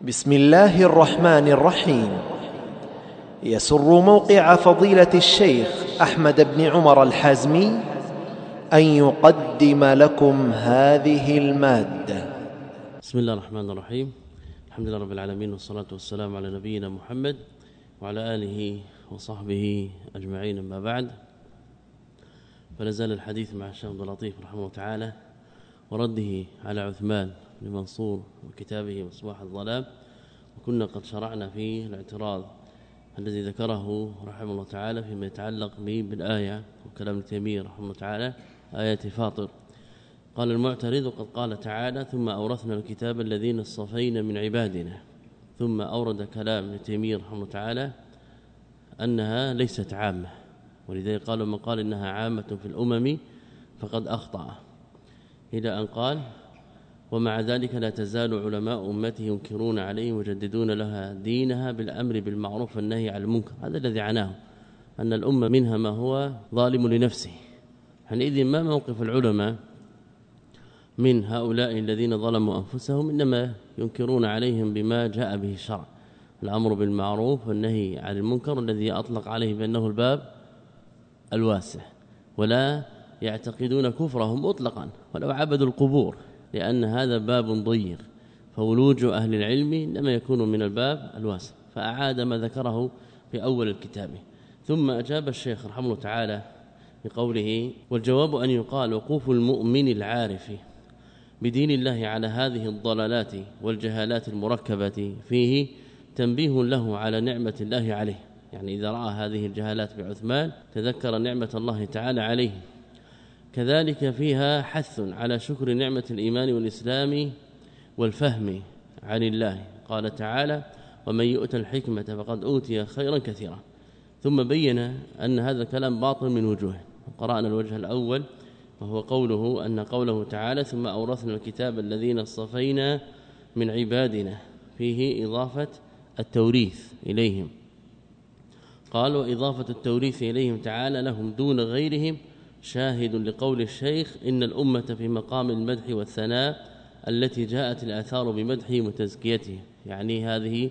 بسم الله الرحمن الرحيم. يسر موقع فضيلة الشيخ أحمد بن عمر الحازمي أن يقدم لكم هذه المادة. بسم الله الرحمن الرحيم. الحمد لله رب العالمين والصلاة والسلام على نبينا محمد وعلى آله وصحبه أجمعين. أما بعد فنزال الحديث مع الشيخ عبد اللطيف رحمه الله تعالى ورده على عثمان بن منصور وكتابه مصباح الظلام وكنا قد شرعنا في الاعتراض الذي ذكره رحمه الله تعالى فيما يتعلق بالآية وكلام ابن تيمية رحمه الله تعالى آية فاطر. قال المعترض قد قال تعالى ثم أورثنا الكتاب الذين اصطفينا من عبادنا ثم أورد كلام ابن تيمية رحمه الله تعالى أنها ليست عامة ولذلك قالوا من قال إنها عامة في الأمم فقد أخطأ إلى أن قال ومع ذلك لا تزال علماء أمته ينكرون عليه ويجددون لها دينها بالأمر بالمعروف والنهي عن المنكر. هذا الذي عناه أن الأمة منها ما هو ظالم لنفسه. حينئذ ما موقف العلماء من هؤلاء الذين ظلموا أنفسهم إنما ينكرون عليهم بما جاء به الشرع. الأمر بالمعروف والنهي عن المنكر الذي أطلق عليه بأنه الباب الواسع. ولا يعتقدون كفرهم مطلقا ولو عبدوا القبور. لأن هذا باب ضيق فولوج أهل العلم إنما يكون من الباب الواسع فأعاد ما ذكره في أول الكتاب. ثم أجاب الشيخ رحمه الله تعالى بقوله والجواب أن يقال وقوف المؤمن العارف بدين الله على هذه الضلالات والجهالات المركبة فيه تنبيه له على نعمة الله عليه. يعني إذا رأى هذه الجهالات بعثمان تذكر نعمة الله تعالى عليه. كذلك فيها حث على شكر نعمة الإيمان والإسلام والفهم عن الله. قال تعالى ومن يؤت الحكمة فقد أوتي خيرا كثيرا. ثم بين أن هذا الكلام باطل من وجوه. قرأنا الوجه الأول وهو قوله أن قوله تعالى ثم أورثنا الكتاب الذين اصطفينا من عبادنا. فيه إضافة التوريث إليهم. قال وإضافة التوريث إليهم تعالى لهم دون غيرهم شاهد لقول الشيخ إن الأمة في مقام المدح والثناء التي جاءت الآثار بمدحه وتزكيته يعني هذه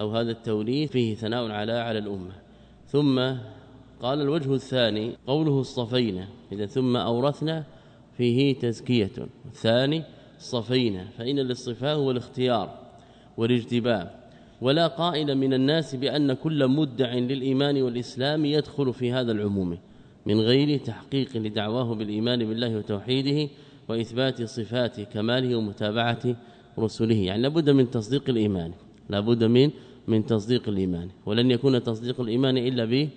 أو هذا التوليث فيه ثناء على على الأمة. ثم قال الوجه الثاني قوله اصطفينا إذا ثم أورثنا فيه تزكية. الثاني اصطفينا فإن الاصطفاء هو الاختيار والاجتباء. ولا قائل من الناس بأن كل مدع للإيمان والإسلام يدخل في هذا العموم. من غير تحقيق لدعواه بالإيمان بالله وتوحيده وإثبات صفات كماله ومتابعة رسله. يعني لابد من تصديق الإيمان لابد من من تصديق الإيمان. ولن يكون تصديق الإيمان إلا به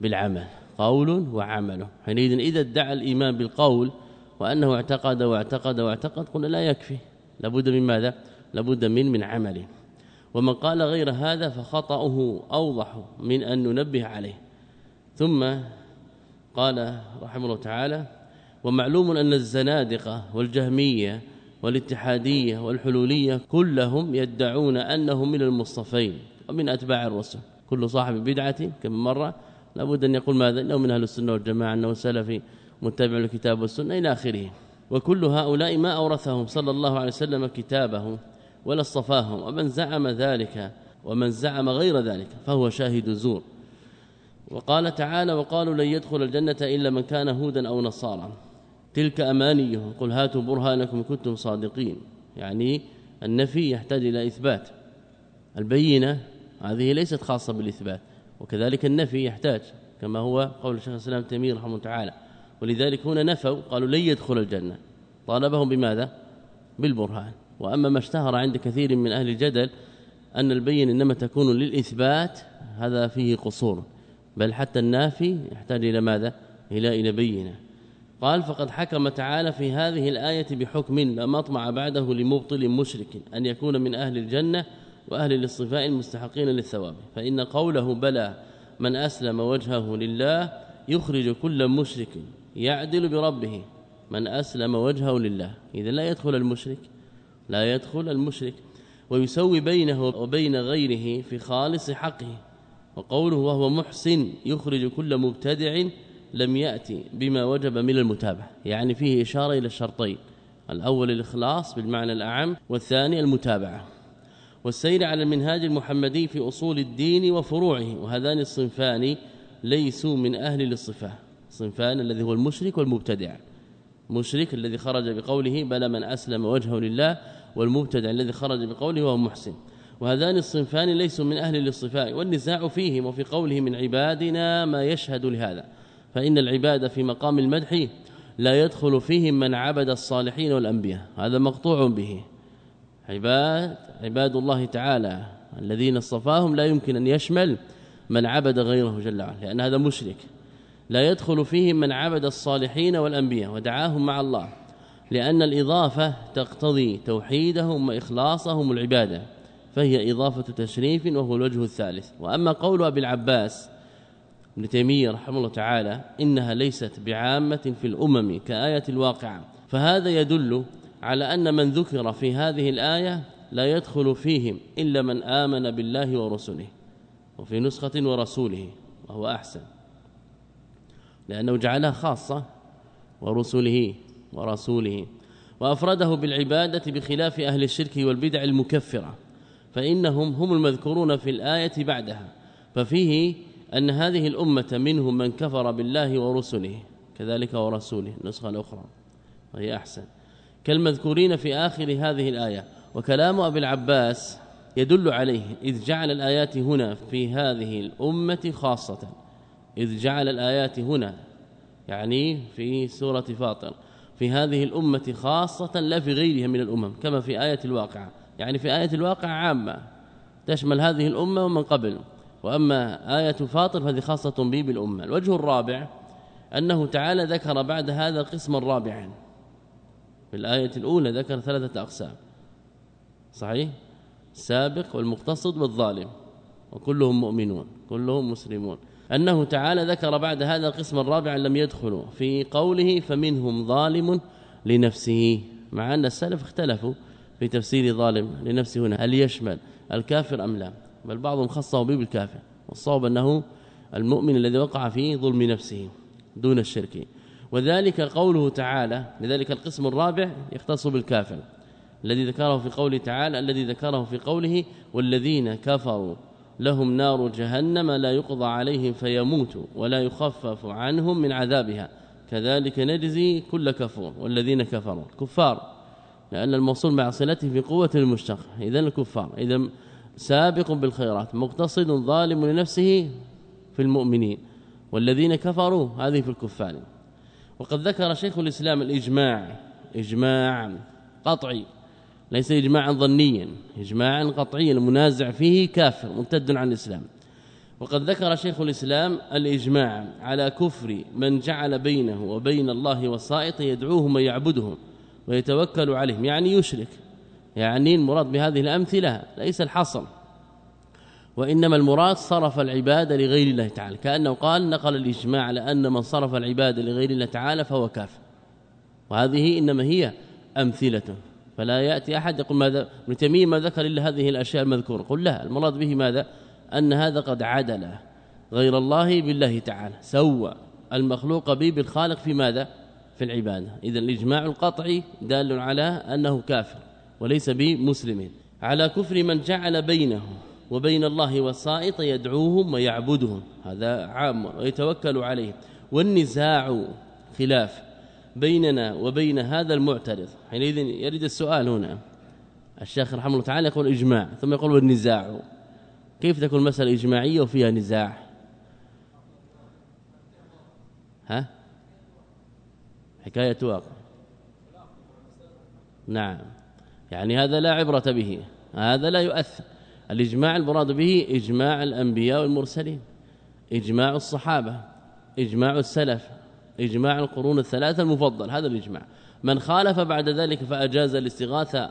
بالعمل قول وعمل. حينئذ إذا ادعى الإيمان بالقول وأنه اعتقد واعتقد واعتقد قلنا لا يكفي. لابد من ماذا؟ لابد من من عمله ومن قال غير هذا فخطأه أوضح من أن ننبه عليه. ثم قال رحمه الله تعالى ومعلوم أن الزنادقة والجهمية والاتحادية والحلولية كلهم يدعون أنهم من المصطفين ومن أتباع الرسل. كل صاحب بدعة كما مرة لابد أن يقول ماذا؟ أنه من أهل السنة والجماعة أنه سلفي متبع الكتاب والسنة إلى آخره. وكل هؤلاء ما أورثهم صلى الله عليه وسلم كتابه ولا اصطفاهم ومن زعم ذلك ومن زعم غير ذلك فهو شاهد زور. وقال تعالى وقالوا لن يدخل الجنة إلا من كان هودا أو نصارى. تلك أمانيهم. قل هاتوا برهانكم كنتم صادقين. يعني النفي يحتاج إلى إثبات. البينة هذه ليست خاصة بالإثبات. وكذلك النفي يحتاج كما هو قول الشيخ الإسلام تيمية رحمه الله تعالى. ولذلك هنا نفوا قالوا لن يدخل الجنة. طالبهم بماذا؟ بالبرهان. وأما ما اشتهر عند كثير من أهل الجدل أن البين إنما تكون للإثبات هذا فيه قصور. بل حتى النافي يحتاج إلى ماذا؟ إلى إلى بينة. قال فقد حكم تعالى في هذه الآية بحكم لا مطمع بعده لمبطل مشرك أن يكون من أهل الجنة وأهل الاصطفاء المستحقين للثواب. فإن قوله بلى من أسلم وجهه لله يخرج كل مشرك يعدل بربه. من أسلم وجهه لله. إذا لا يدخل المشرك لا يدخل المشرك. ويسوي بينه وبين غيره في خالص حقه. وقوله وهو محسن يخرج كل مبتدع لم يأتي بما وجب من المتابعة يعني فيه إشارة إلى الشرطين الأول الإخلاص بالمعنى الأعم والثاني المتابعة. والسير على المنهاج المحمدي في أصول الدين وفروعه وهذان الصنفان ليسوا من أهل للصفة صنفان الذي هو المشرك والمبتدع. مشرك الذي خرج بقوله بل من أسلم وجهه لله والمبتدع الذي خرج بقوله وهو محسن. وهذان الصنفان ليسوا من أهل للصفاء والنزاع فيهم وفي قوله من عبادنا ما يشهد لهذا. فإن العباد في مقام المدح لا يدخل فيهم من عبد الصالحين والأنبياء. هذا مقطوع به. عباد عباد الله تعالى الذين اصطفاهم لا يمكن أن يشمل من عبد غيره جل وعلا لأن هذا مشرك. لا يدخل فيهم من عبد الصالحين والأنبياء ودعاهم مع الله لأن الإضافة تقتضي توحيدهم وإخلاصهم العبادة. فهي إضافة تشريف وهو الوجه الثالث. وأما قول أبي العباس ابن تيمية رحمه الله تعالى إنها ليست بعامة في الأمم كآية الواقعة فهذا يدل على أن من ذكر في هذه الآية لا يدخل فيهم إلا من آمن بالله ورسله وفي نسخة ورسوله وهو أحسن لأنه جعلها خاصة ورسله ورسوله وأفرده بالعبادة بخلاف أهل الشرك والبدع المكفرة. فإنهم هم المذكورون في الآية بعدها ففيه أن هذه الأمة منهم من كفر بالله ورسله كذلك ورسوله النسخة الأخرى وهي أحسن. كالمذكورين في آخر هذه الآية وكلام أبي العباس يدل عليه إذ جعل الآيات هنا في هذه الأمة خاصة إذ جعل الآيات هنا يعني في سورة فاطر في هذه الأمة خاصة لا في غيرها من الأمم كما في آية الواقعة. يعني في آية الواقعة عامة تشمل هذه الأمة ومن قبل وأما آية فاطر فهذه خاصة به بالأمة. الوجه الرابع أنه تعالى ذكر بعد هذا قسما رابعا في الآية الأولى ذكر ثلاثة أقسام. صحيح؟ السابق والمقتصد والظالم وكلهم مؤمنون كلهم مسلمون. أنه تعالى ذكر بعد هذا القسم الرابع لم يدخلوا. في قوله فمنهم ظالم لنفسه مع أن السلف اختلفوا. في تفسير ظالم لنفسه هنا هل يشمل الكافر أم لا؟ بل بعضهم خصه به بالكافر والصواب أنه المؤمن الذي وقع في ظلم نفسه دون الشرك. وذلك قوله تعالى لذلك القسم الرابع يختص بالكافر الذي ذكره في قوله تعالى الذي ذكره في قوله والذين كفروا لهم نار جهنم لا يقضى عليهم فيموتوا ولا يخفف عنهم من عذابها كذلك نجزي كل كفور والذين كفروا الكفار لأن الموصول مع صلته في قوة المشتق. إذا الكفار إذا سابق بالخيرات مقتصد ظالم لنفسه في المؤمنين والذين كفروا هذه في الكفار. وقد ذكر شيخ الإسلام الإجماع إجماع قطعي ليس اجماعا ظنيا اجماعا قطعيا المنازع فيه كافر مرتد عن الإسلام. وقد ذكر شيخ الإسلام الإجماع على كفر من جعل بينه وبين الله وسائط يدعوهم ويعبدهم ويتوكل عليهم. يعني يشرك. يعني المراد بهذه الأمثلة ليس الحصر. وإنما المراد صرف العبادة لغير الله تعالى. كأنه قال نقل الإجماع على أن من صرف العبادة لغير الله تعالى فهو كافر. وهذه إنما هي أمثلة. فلا يأتي أحد يقول ماذا ابن تيمية ما ذكر إلا هذه الأشياء المذكورة. قل لا المراد به ماذا؟ أن هذا قد عدل غير الله بالله تعالى. سوى المخلوق به بالخالق في ماذا؟ في العبادة. اذا الإجماع القطعي دال على أنه كافر وليس بمسلم. على كفر من جعل بينه وبين الله وسائط يدعوهم ويعبدهم. هذا عام ويتوكل عليه. والنزاع خلاف بيننا وبين هذا المعترض. حينئذ يرد السؤال هنا. الشيخ رحمه الله تعالى يقول إجماع ثم يقول والنزاع. كيف تكون المسألة إجماعية وفيها نزاع؟ ها؟ حكاية واقع. نعم. يعني هذا لا عبرة به. هذا لا يؤثر. الإجماع المراد به إجماع الأنبياء والمرسلين. إجماع الصحابة. إجماع السلف. إجماع القرون الثلاثة المفضل. هذا الإجماع. من خالف بعد ذلك فأجاز الاستغاثة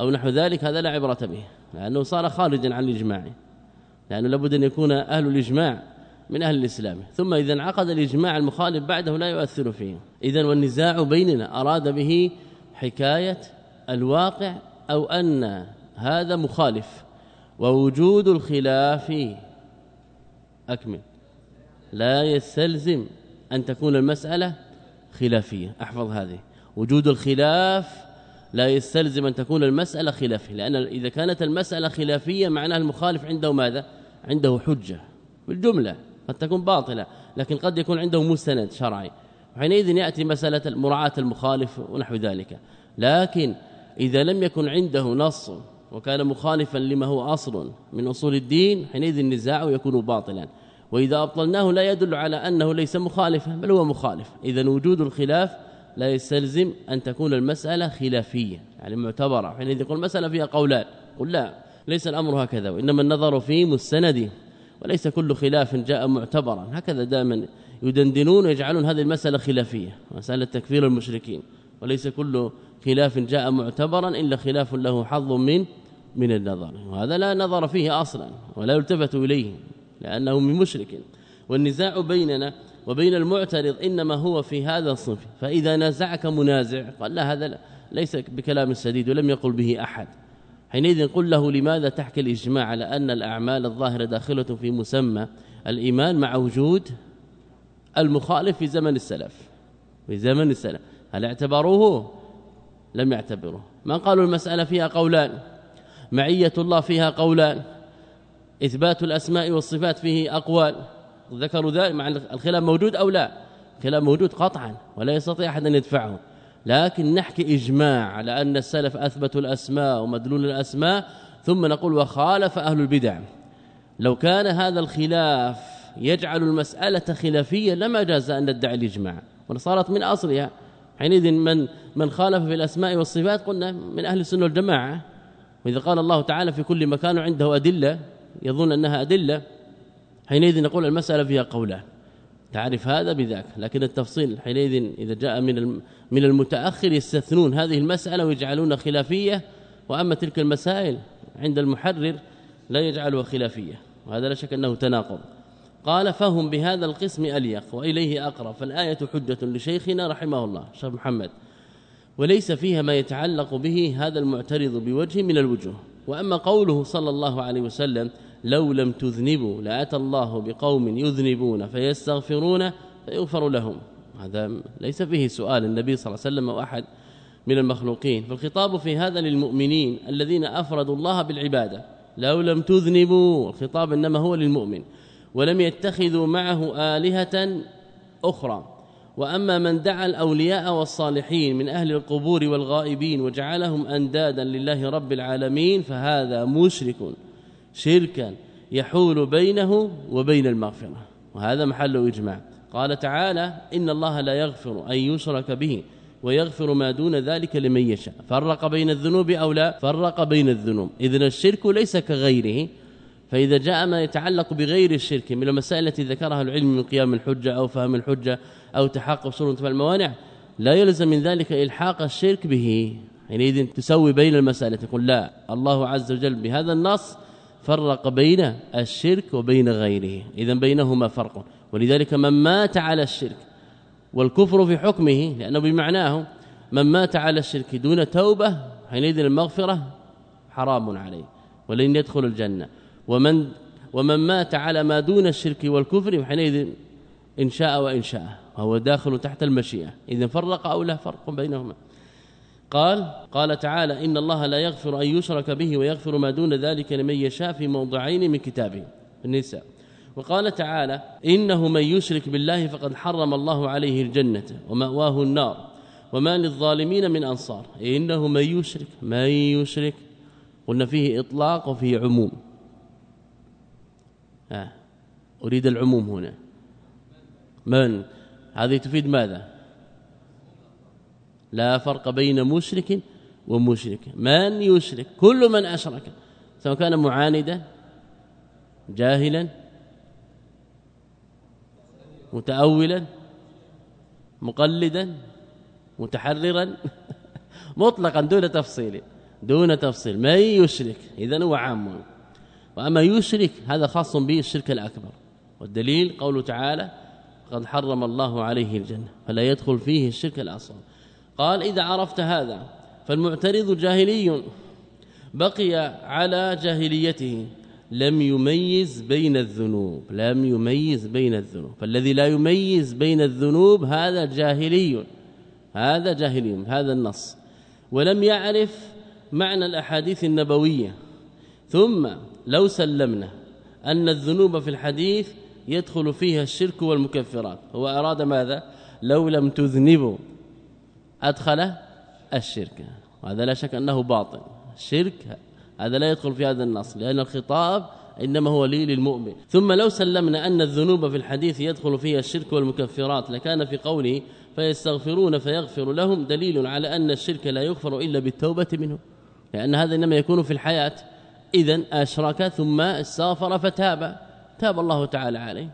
أو نحو ذلك هذا لا عبرة به. لأنه صار خارجا عن الإجماع. لأنه لابد أن يكون أهل الإجماع. من أهل الإسلام. ثم إذا انعقد الإجماع المخالف بعده لا يؤثر فيه. إذا والنزاع بيننا أراد به حكاية الواقع أو أن هذا مخالف. ووجود الخلاف أكمل لا يستلزم أن تكون المسألة خلافية. أحفظ هذه. وجود الخلاف لا يستلزم أن تكون المسألة خلافية. لأن إذا كانت المسألة خلافية معناها المخالف عنده ماذا؟ عنده حجة. بالجملة. قد تكون باطلة لكن قد يكون عنده مستند شرعي. وحينئذ يأتي مسألة مراعاة المخالف ونحو ذلك. لكن إذا لم يكن عنده نص وكان مخالفا لما هو أصل من أصول الدين حينئذ النزاع يكون باطلا. وإذا أبطلناه لا يدل على أنه ليس مخالفا بل هو مخالف. إذا وجود الخلاف لا يستلزم أن تكون المسألة خلافية يعني معتبرة. حينئذ يقول المسألة فيها قولان قل لا ليس الأمر هكذا وإنما النظر في مستند وليس كل خلاف جاء معتبرا. هكذا دائما يدندنون ويجعلون هذه المسألة خلافية مسألة تكفير المشركين. وليس كل خلاف جاء معتبرا إلا خلاف له حظ من من النظر. وهذا لا نظر فيه أصلا ولا يلتفت إليه لأنه من مشرك. والنزاع بيننا وبين المعترض إنما هو في هذا الصنف. فإذا نازعك منازع قال لا هذا ليس بكلام سديد ولم يقل به أحد. حينئذ قل له لماذا تحكي الإجماع على أن الأعمال الظاهرة داخلة في مسمى الإيمان مع وجود المخالف في زمن السلف؟ في زمن السلف. هل اعتبروه؟ لم يعتبروه. ما قالوا المسألة فيها قولان؟ معية الله فيها قولان؟ إثبات الأسماء والصفات فيه أقوال؟ ذكروا ذلك؟ مع الخلاف موجود أو لا؟ الخلاف موجود قطعا ولا يستطيع أحد أن يدفعه. لكن نحكي إجماع على أن السلف أثبتوا الأسماء ومدلول الأسماء ثم نقول وخالف أهل البدع. لو كان هذا الخلاف يجعل المسألة خلافية لما جاز أن ندعي الإجماع. وصارت من اصلها حينئذ من من خالف في الأسماء والصفات قلنا من أهل السنة والجماعة. وإذا قال الله تعالى في كل مكان عنده أدلة يظن أنها أدلة. حينئذ نقول المسألة فيها قولان. تعرف هذا بذاك. لكن التفصيل حينئذ إذا جاء من من المتأخر يستثنون هذه المسألة ويجعلون خلافية. وأما تلك المسائل عند المحرر لا يجعلها خلافية. وهذا لا شك أنه تناقض. قال فهم بهذا القسم أليق وإليه أقرب. فالآية حجة لشيخنا رحمه الله شيخ محمد. وليس فيها ما يتعلق به هذا المعترض بوجه من الوجوه. وأما قوله صلى الله عليه وسلم لو لم تذنبوا لاتى الله بقوم يذنبون فيستغفرون فيغفر لهم. هذا ليس فيه سؤال النبي صلى الله عليه وسلم واحد من المخلوقين. فالخطاب في هذا للمؤمنين الذين أفردوا الله بالعبادة. لو لم تذنبوا الخطاب إنما هو للمؤمن. ولم يتخذوا معه آلهة أخرى. وأما من دعا الأولياء والصالحين من أهل القبور والغائبين وجعلهم أندادا لله رب العالمين فهذا مشرك. شركا يحول بينه وبين المغفرة. وهذا محل إجماع. قال تعالى إن الله لا يغفر أن يشرك به ويغفر ما دون ذلك لمن يشاء. فرق بين الذنوب أو لا؟ فرق بين الذنوب. إذن الشرك ليس كغيره. فإذا جاء ما يتعلق بغير الشرك من المسائل التي ذكرها العلم من قيام الحجة أو فهم الحجة أو تحقق صورة الموانع لا يلزم من ذلك إلحاق الشرك به. حينئذ تسوي بين المسائل تقول لا الله عز وجل بهذا النص فرق بين الشرك وبين غيره. اذا بينهما فرق. ولذلك من مات على الشرك والكفر في حكمه لأنه بمعناه من مات على الشرك دون توبة حينئذ المغفرة حرام عليه ولن يدخل الجنة. ومن ومن مات على ما دون الشرك والكفر حينئذ إن شاء وإن شاء وهو داخل تحت المشيئة. اذا فرق أو لا فرق بينهما. قال قال تعالى إن الله لا يغفر أن يشرك به ويغفر ما دون ذلك لمن يشاء في موضعين من كتابه النساء وقال تعالى إنه من يشرك بالله فقد حرم الله عليه الجنة ومأواه النار وما للظالمين من أنصار إنه من يشرك من يشرك؟ قلنا فيه إطلاق وفيه عموم. آه. أريد العموم هنا. من؟ هذه تفيد ماذا؟ لا فرق بين مشرك ومشرك. من يشرك؟ كل من أشرك سواء كان معاندا جاهلا متأولا مقلدا متحررا. مطلقا دون تفصيل دون تفصيل. من يشرك؟ اذا هو عام. وأما يشرك هذا خاص به الشرك الأكبر. والدليل قوله تعالى قد حرم الله عليه الجنة فلا يدخل فيه الشرك الأصغر. قال إذا عرفت هذا فالمعترض جاهلي. بقي على جاهليته. لم يميز بين الذنوب. لم يميز بين الذنوب. فالذي لا يميز بين الذنوب هذا جاهلي. هذا جاهلي. هذا النص. ولم يعرف معنى الأحاديث النبوية. ثم لو سلمنا أن الذنوب في الحديث يدخل فيها الشرك والمكفرات. هو أراد ماذا؟ لو لم تذنبوا. أدخل الشرك. وهذا لا شك أنه باطل. الشرك هذا لا يدخل في هذا النص لأن الخطاب إنما هو لي للمؤمن. ثم لو سلمنا أن الذنوب في الحديث يدخل فيها الشرك والمكفرات لكان في قوله فيستغفرون فيغفر لهم دليل على أن الشرك لا يغفر إلا بالتوبة منه لأن هذا إنما يكون في الحياة. اذا أشرك ثم استغفر فتاب. تاب الله تعالى عليه.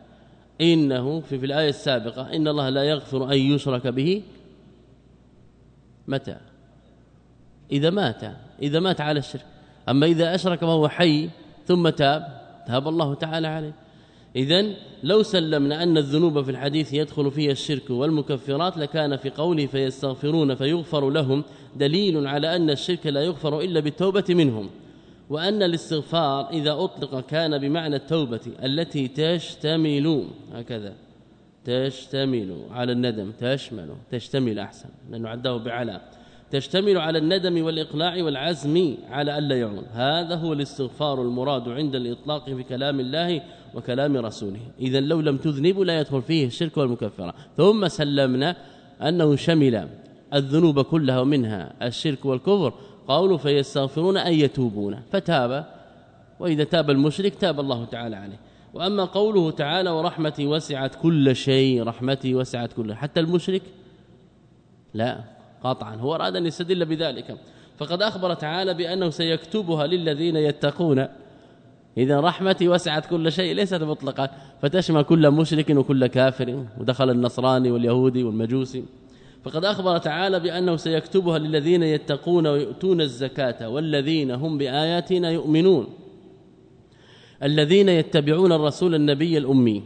إنه في, في الآية السابقة إن الله لا يغفر أن يشرك به متى؟ إذا مات إذا مات على الشرك. أما إذا أشرك وهو حي ثم تاب تاب الله تعالى عليه. اذا لو سلمنا أن الذنوب في الحديث يدخل فيها الشرك والمكفرات لكان في قوله فيستغفرون فيغفر لهم دليل على أن الشرك لا يغفر إلا بالتوبة منهم. وأن الاستغفار إذا أطلق كان بمعنى التوبة التي تشتمل. هكذا. تشتمل على الندم تشمل تشتمل أحسن لأنه عده بعلى تشتمل على الندم والإقلاع والعزم على ألا يعون هذا هو الاستغفار المراد عند الإطلاق في كلام الله وكلام رسوله. إذا لو لم تذنبوا لا يدخل فيه الشرك والمكفرة. ثم سلمنا أنه شمل الذنوب كلها ومنها الشرك والكفر. قوله فيستغفرون أن يتوبون. فتاب وإذا تاب المشرك تاب الله تعالى عليه. وأما قوله تعالى ورحمتي وسعت كل شيء رحمتي وسعت كل حتى المشرك لا قطعا هو أراد أن يستدل بذلك. فقد أخبر تعالى بأنه سيكتبها للذين يتقون. إذا رحمتي وسعت كل شيء ليست مطلقة فتشمل كل مشرك وكل كافر. ودخل النصراني واليهودي والمجوسي. فقد أخبر تعالى بأنه سيكتبها للذين يتقون ويؤتون الزكاة. والذين هم بآياتنا يؤمنون. الذين يتبعون الرسول النبي الأمي.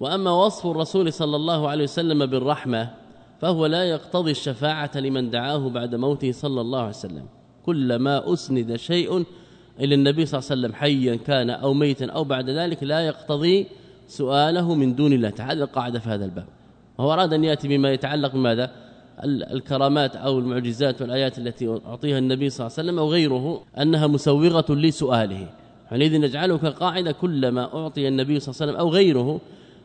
وأما وصف الرسول صلى الله عليه وسلم بالرحمة فهو لا يقتضي الشفاعة لمن دعاه بعد موته صلى الله عليه وسلم. كلما أسند شيء إلى النبي صلى الله عليه وسلم حيا كان أو ميتا أو بعد ذلك لا يقتضي سؤاله من دون الله تعالى. القاعدة في هذا الباب. وهو أراد أن يأتي بما يتعلق بماذا؟ الكرامات أو المعجزات والآيات التي أعطيها النبي صلى الله عليه وسلم أو غيره أنها مسوغة لسؤاله. حينئذ نجعله كقاعدة كلما أعطي النبي صلى الله عليه وسلم أو غيره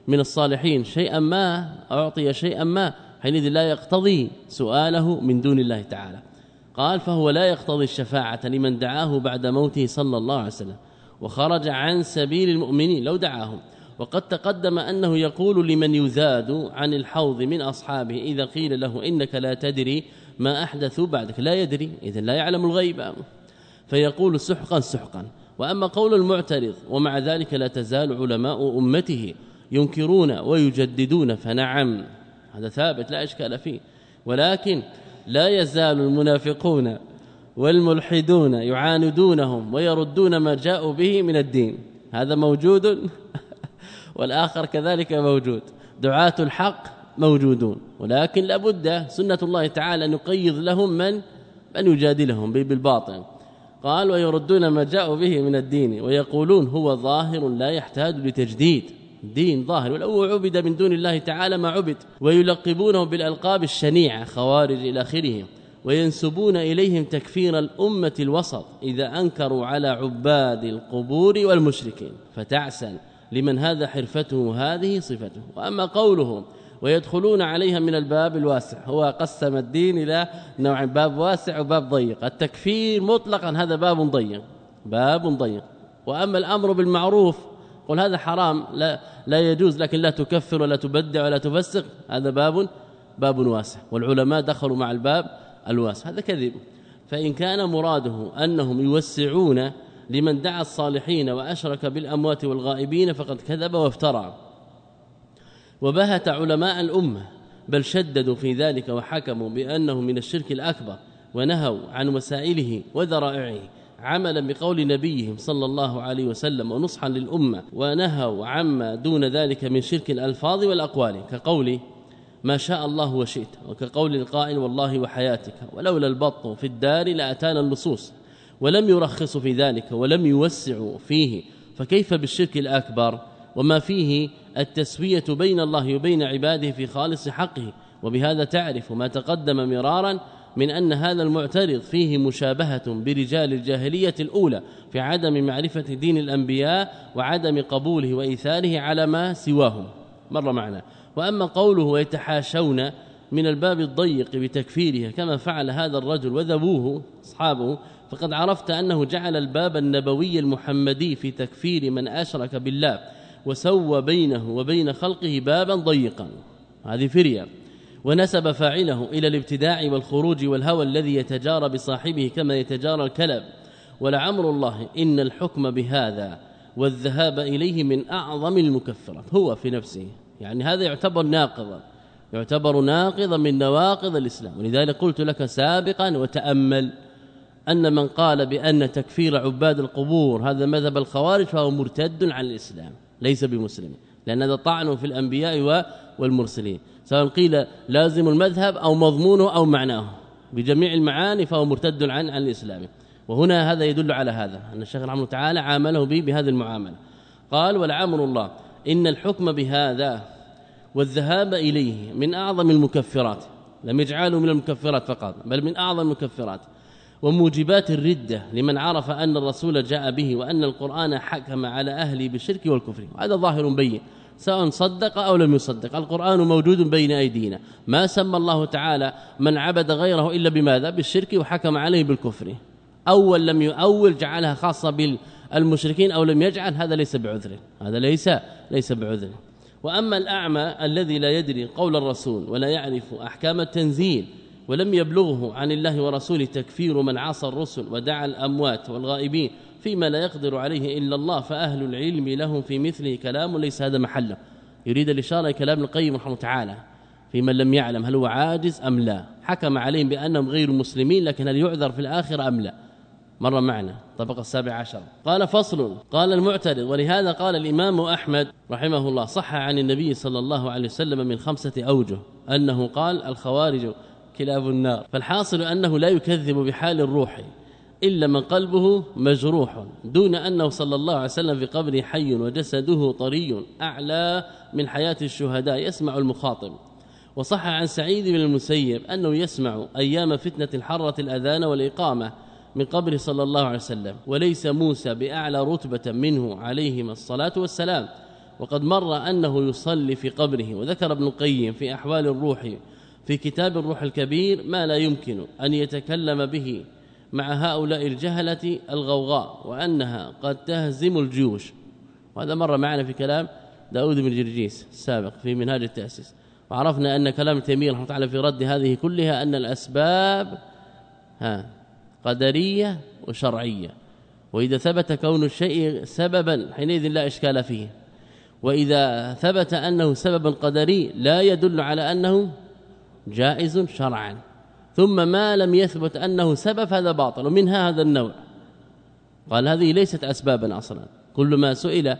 من الصالحين شيئا ما أعطي شيئا ما حينئذ لا يقتضي سؤاله من دون الله تعالى. قال فهو لا يقتضي الشفاعة لمن دعاه بعد موته صلى الله عليه وسلم وخرج عن سبيل المؤمنين لو دعاهم. وقد تقدم أنه يقول لمن يزاد عن الحوض من أصحابه إذا قيل له إنك لا تدري ما أحدثوا بعدك. لا يدري إذا لا يعلم الغيب. فيقول سحقا سحقا. وأما قول المعترض ومع ذلك لا تزال علماء أمته ينكرون ويجددون فنعم هذا ثابت لا إشكال فيه. ولكن لا يزال المنافقون والملحدون يعاندونهم ويردون ما جاءوا به من الدين. هذا موجود والآخر كذلك موجود. دعاة الحق موجودون. ولكن لابد سنة الله تعالى يقيض لهم من؟ من يجادلهم بالباطل. قال ويردون ما جاءوا به من الدين ويقولون هو ظاهر لا يحتاج لتجديد. دين ظاهر. ولو عبد من دون الله تعالى ما عبد. ويلقبونه بالألقاب الشنيعة خوارج إلى آخره. وينسبون إليهم تكفير الأمة الوسط إذا أنكروا على عباد القبور والمشركين. فتعسل لمن هذا حرفته هذه صفته. وأما قوله ويدخلون عليها من الباب الواسع. هو قسم الدين إلى نوع باب واسع وباب ضيق. التكفير مطلقا هذا باب ضيق. باب ضيق. وأما الأمر بالمعروف قل هذا حرام لا لا يجوز لكن لا تكفر ولا تبدع ولا تفسق هذا باب باب واسع. والعلماء دخلوا مع الباب الواسع. هذا كذب. فإن كان مراده أنهم يوسعون لمن دعا الصالحين وأشرك بالأموات والغائبين فقد كذب وافترى. وبهت علماء الأمة بل شددوا في ذلك وحكموا بأنه من الشرك الأكبر ونهوا عن وسائله وذرائعه عملا بقول نبيهم صلى الله عليه وسلم ونصحا للأمة ونهوا عما دون ذلك من شرك الألفاظ والأقوال كقول ما شاء الله وشئت وكقول القائل والله وحياتك ولولا البط في الدار لأتانا اللصوص ولم يرخصوا في ذلك ولم يوسعوا فيه فكيف بالشرك الأكبر؟ وما فيه التسوية بين الله وبين عباده في خالص حقه. وبهذا تعرف ما تقدم مرارا من أن هذا المعترض فيه مشابهة برجال الجاهلية الأولى في عدم معرفة دين الأنبياء وعدم قبوله وإيثاره على ما سواهم. مر معنا. وأما قوله ويتحاشون من الباب الضيق بتكفيره كما فعل هذا الرجل وذبوه أصحابه فقد عرفت أنه جعل الباب النبوي المحمدي في تكفير من أشرك بالله. وسوى بينه وبين خلقه بابا ضيقا. هذه فرية. ونسب فاعله إلى الابتداع والخروج والهوى الذي يتجارى بصاحبه كما يتجارى الكلب. ولعمر الله إن الحكم بهذا والذهاب إليه من أعظم المكفرات. هو في نفسه. يعني هذا يعتبر ناقضا يعتبر ناقضا من نواقض الإسلام. ولذلك قلت لك سابقا وتأمل. أن من قال بأن تكفير عباد القبور هذا مذهب الخوارج فهو مرتد عن الإسلام ليس بمسلم لأن هذا طعن في الأنبياء والمرسلين سواء قيل لازم المذهب أو مضمونه أو معناه بجميع المعاني فهو مرتد عن عن الإسلام. وهنا هذا يدل على هذا أن الشيخ رحمه تعالى عامله به بهذه المعاملة. قال ولعمر الله إن الحكم بهذا والذهاب إليه من أعظم المكفرات لم يجعله من المكفرات فقط بل من أعظم المكفرات. وموجبات الردة لمن عرف أن الرسول جاء به وأن القرآن حكم على أهله بالشرك والكفر. هذا ظاهر بين سواء صدق أو لم يصدق. القرآن موجود بين أيدينا. ما سمى الله تعالى من عبد غيره إلا بماذا؟ بالشرك وحكم عليه بالكفر. أول لم يؤول جعلها خاصة بالمشركين أو لم يجعل هذا ليس بعذر. هذا ليس ليس بعذر. وأما الأعمى الذي لا يدري قول الرسول ولا يعرف أحكام التنزيل ولم يبلغه عن الله ورسوله تكفير من عصى الرسل ودعا الأموات والغائبين فيما لا يقدر عليه إلا الله فأهل العلم لهم في مثله كلام ليس هذا محله يريد الإشارة كلام القيم رحمه تعالى في من لم يعلم هل هو عاجز أم لا. حكم عليهم بأنهم غير مسلمين لكن هل يعذر في الآخرة أم لا؟ مر معنا طبق السابع عشر. قال فصل. قال المعترض. ولهذا قال الإمام أحمد رحمه الله صح عن النبي صلى الله عليه وسلم من خمسة أوجه أنه قال الخوارج كلاب النار. فالحاصل أنه لا يكذب بحال الروح إلا من قلبه مجروح دون أنه صلى الله عليه وسلم في قبره حي وجسده طري أعلى من حياة الشهداء يسمع المخاطب. وصح عن سعيد بن المسيب أنه يسمع أيام فتنة الحرة الأذان والإقامة من قبر صلى الله عليه وسلم وليس موسى بأعلى رتبة منه عليهما الصلاة والسلام. وقد مر أنه يصلي في قبره وذكر ابن القيم في أحوال الروح في كتاب الروح الكبير ما لا يمكن أن يتكلم به مع هؤلاء الجهلة الغوغاء وأنها قد تهزم الجيوش. وهذا مر معنا في كلام داود بن جرجيس السابق في منهاج التأسيس. وعرفنا أن كلام تيميه رحمة الله في رد هذه كلها أن الأسباب ها قدرية وشرعية. وإذا ثبت كون الشيء سببا حينئذ لا إشكال فيه. وإذا ثبت أنه سبب قدري لا يدل على أنه جائز شرعا. ثم ما لم يثبت أنه سبب هذا باطل ومنها هذا النوع. قال هذه ليست اسبابا أصلا. كل ما سئل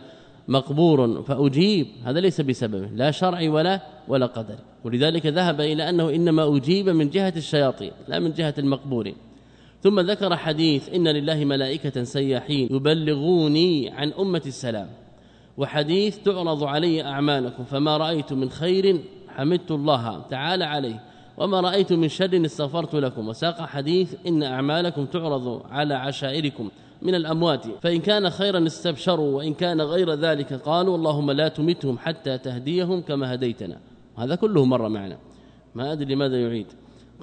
مقبور فأجيب هذا ليس بسبب لا شرعي ولا ولا قدري ولذلك ذهب إلى أنه إنما أجيب من جهة الشياطين لا من جهة المقبورين. ثم ذكر حديث إن لله ملائكة سياحين يبلغوني عن أمة السلام. وحديث تعرض علي أعمالكم فما رأيت من خير حمدت الله تعالى عليه وما رأيت من شر استغفرت لكم. وساق حديث إن أعمالكم تعرض على عشائركم من الأموات. فإن كان خيرا استبشروا وإن كان غير ذلك قالوا اللهم لا تمتهم حتى تهديهم كما هديتنا. هذا كله مر معنا. ما أدري لماذا يعيد.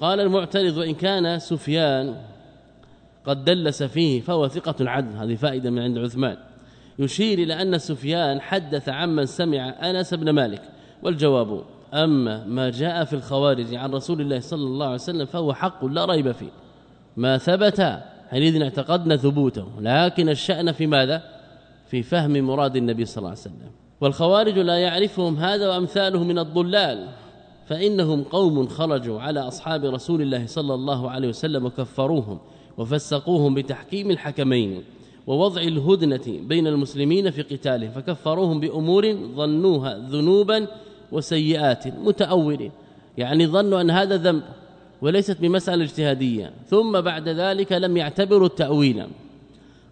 قال المعترض وإن كان سفيان قد دلس فيه فهو ثقة عدل هذه فائدة من عند عثمان. يشير إلى أن سفيان حدث عمن سمع أنس بن مالك. والجواب أما ما جاء في الخوارج عن رسول الله صلى الله عليه وسلم فهو حق لا ريب فيه. ما ثبت حينئذ اعتقدنا ثبوته لكن الشأن في ماذا؟ في فهم مراد النبي صلى الله عليه وسلم. والخوارج لا يعرفهم هذا وامثاله من الضلال فإنهم قوم خرجوا على أصحاب رسول الله صلى الله عليه وسلم وكفروهم وفسقوهم بتحكيم الحكمين ووضع الهدنة بين المسلمين في قتالهم فكفروهم بأمور ظنوها ذنوبا وسيئات متأولين. يعني ظنوا أن هذا ذنب وليست بمسألة اجتهادية. ثم بعد ذلك لم يعتبروا التأويل.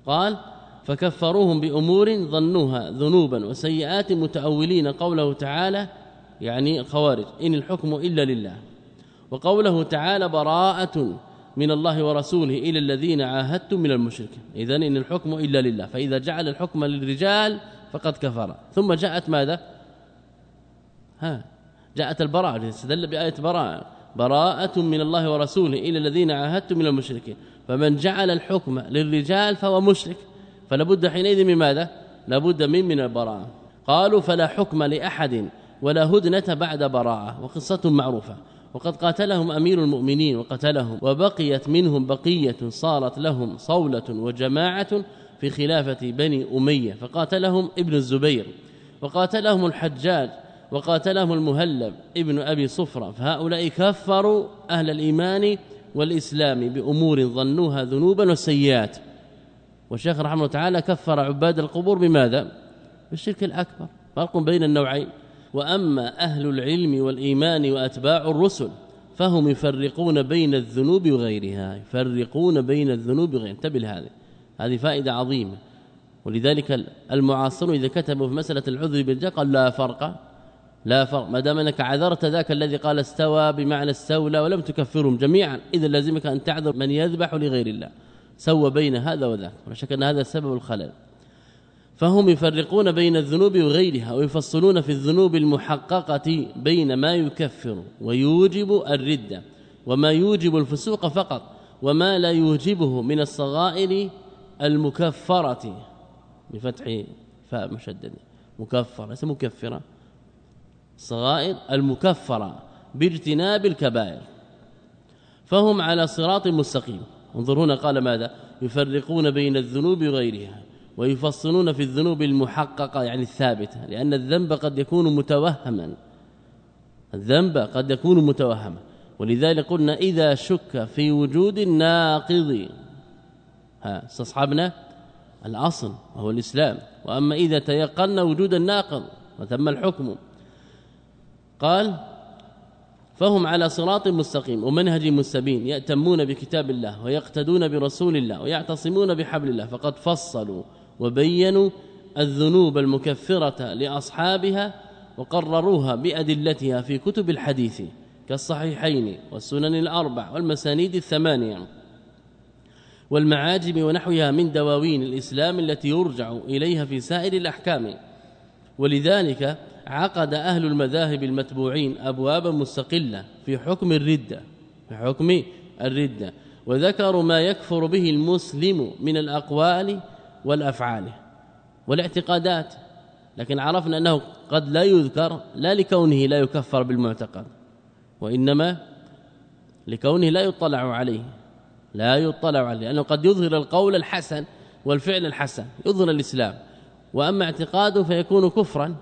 قال فكفروهم بأمور ظنوها ذنوبا وسيئات متأولين. قوله تعالى يعني الخوارج إن الحكم إلا لله. وقوله تعالى براءة من الله ورسوله إلى الذين عاهدتم من المشركين. اذا إن الحكم إلا لله. فإذا جعل الحكم للرجال فقد كفر. ثم جاءت ماذا؟ ها جاءت البراءة استدل بآية براءة. براءة من الله ورسوله إلى الذين عاهدتم من المشركين. فمن جعل الحكم للرجال فهو مشرك. فلا بد حينئذ من ماذا؟ لابد من من البراءة. قالوا فلا حكم لأحد ولا هدنة بعد براءة وقصة معروفة. وقد قاتلهم أمير المؤمنين وقتلهم. وبقيت منهم بقية صارت لهم صولة وجماعة في خلافة بني أمية. فقاتلهم ابن الزبير. وقاتلهم الحجاج. وقاتلهم المهلب ابن أبي صفرة فهؤلاء كفروا أهل الإيمان والإسلام بأمور ظنوها ذنوبا وسيئات. والشيخ رحمه الله تعالى كفر عباد القبور بماذا؟ بالشرك الأكبر. فرق بين النوعين. وأما أهل العلم والإيمان وأتباع الرسل فهم يفرقون بين الذنوب وغيرها. يفرقون بين الذنوب وغيرها. انتبه لهذه. هذه فائدة عظيمة. ولذلك المعاصرون إذا كتبوا في مسألة العذر بالجهل قال لا فرق. لا فرق. ما دام أنك عذرت ذاك الذي قال استوى بمعنى استولى ولم تكفرهم جميعا اذا لازمك أن تعذر من يذبح لغير الله. سوى بين هذا وذاك. ولا شك أن هذا سبب الخلل. فهم يفرقون بين الذنوب وغيرها ويفصلون في الذنوب المحققة بين ما يكفر ويوجب الردة وما يوجب الفسوق فقط وما لا يوجبه من الصغائر المكفرة. بفتح فاء مشدد مكفر ليس مكفرة. صغائر المكفرة باجتناب الكبائر. فهم على صراط مستقيم. انظرون قال ماذا؟ يفرقون بين الذنوب وغيرها ويفصلون في الذنوب المحققة يعني الثابتة لأن الذنب قد يكون متوهما. الذنب قد يكون متوهما. ولذلك قلنا إذا شك في وجود الناقض ها استصحبنا الأصل وهو الإسلام. وأما إذا تيقنا وجود الناقض وتم الحكم. قال فهم على صراط مستقيم ومنهج مستبين يأتمون بكتاب الله ويقتدون برسول الله ويعتصمون بحبل الله فقد فصلوا وبينوا الذنوب المكفرة لأصحابها وقرروها بأدلتها في كتب الحديث كالصحيحين والسنن الأربع والمسانيد الثمانية والمعاجم ونحوها من دواوين الإسلام التي يرجع إليها في سائر الأحكام ولذلك عقد أهل المذاهب المتبوعين أبوابا مستقلة في حكم الردة في حكم الردة وذكروا ما يكفر به المسلم من الأقوال والأفعال والاعتقادات. لكن عرفنا أنه قد لا يذكر لا لكونه لا يكفر بالمعتقد وإنما لكونه لا يطلع عليه لا يطلع عليه لأنه قد يظهر القول الحسن والفعل الحسن يظهر الإسلام. وأما اعتقاده فيكون كفرا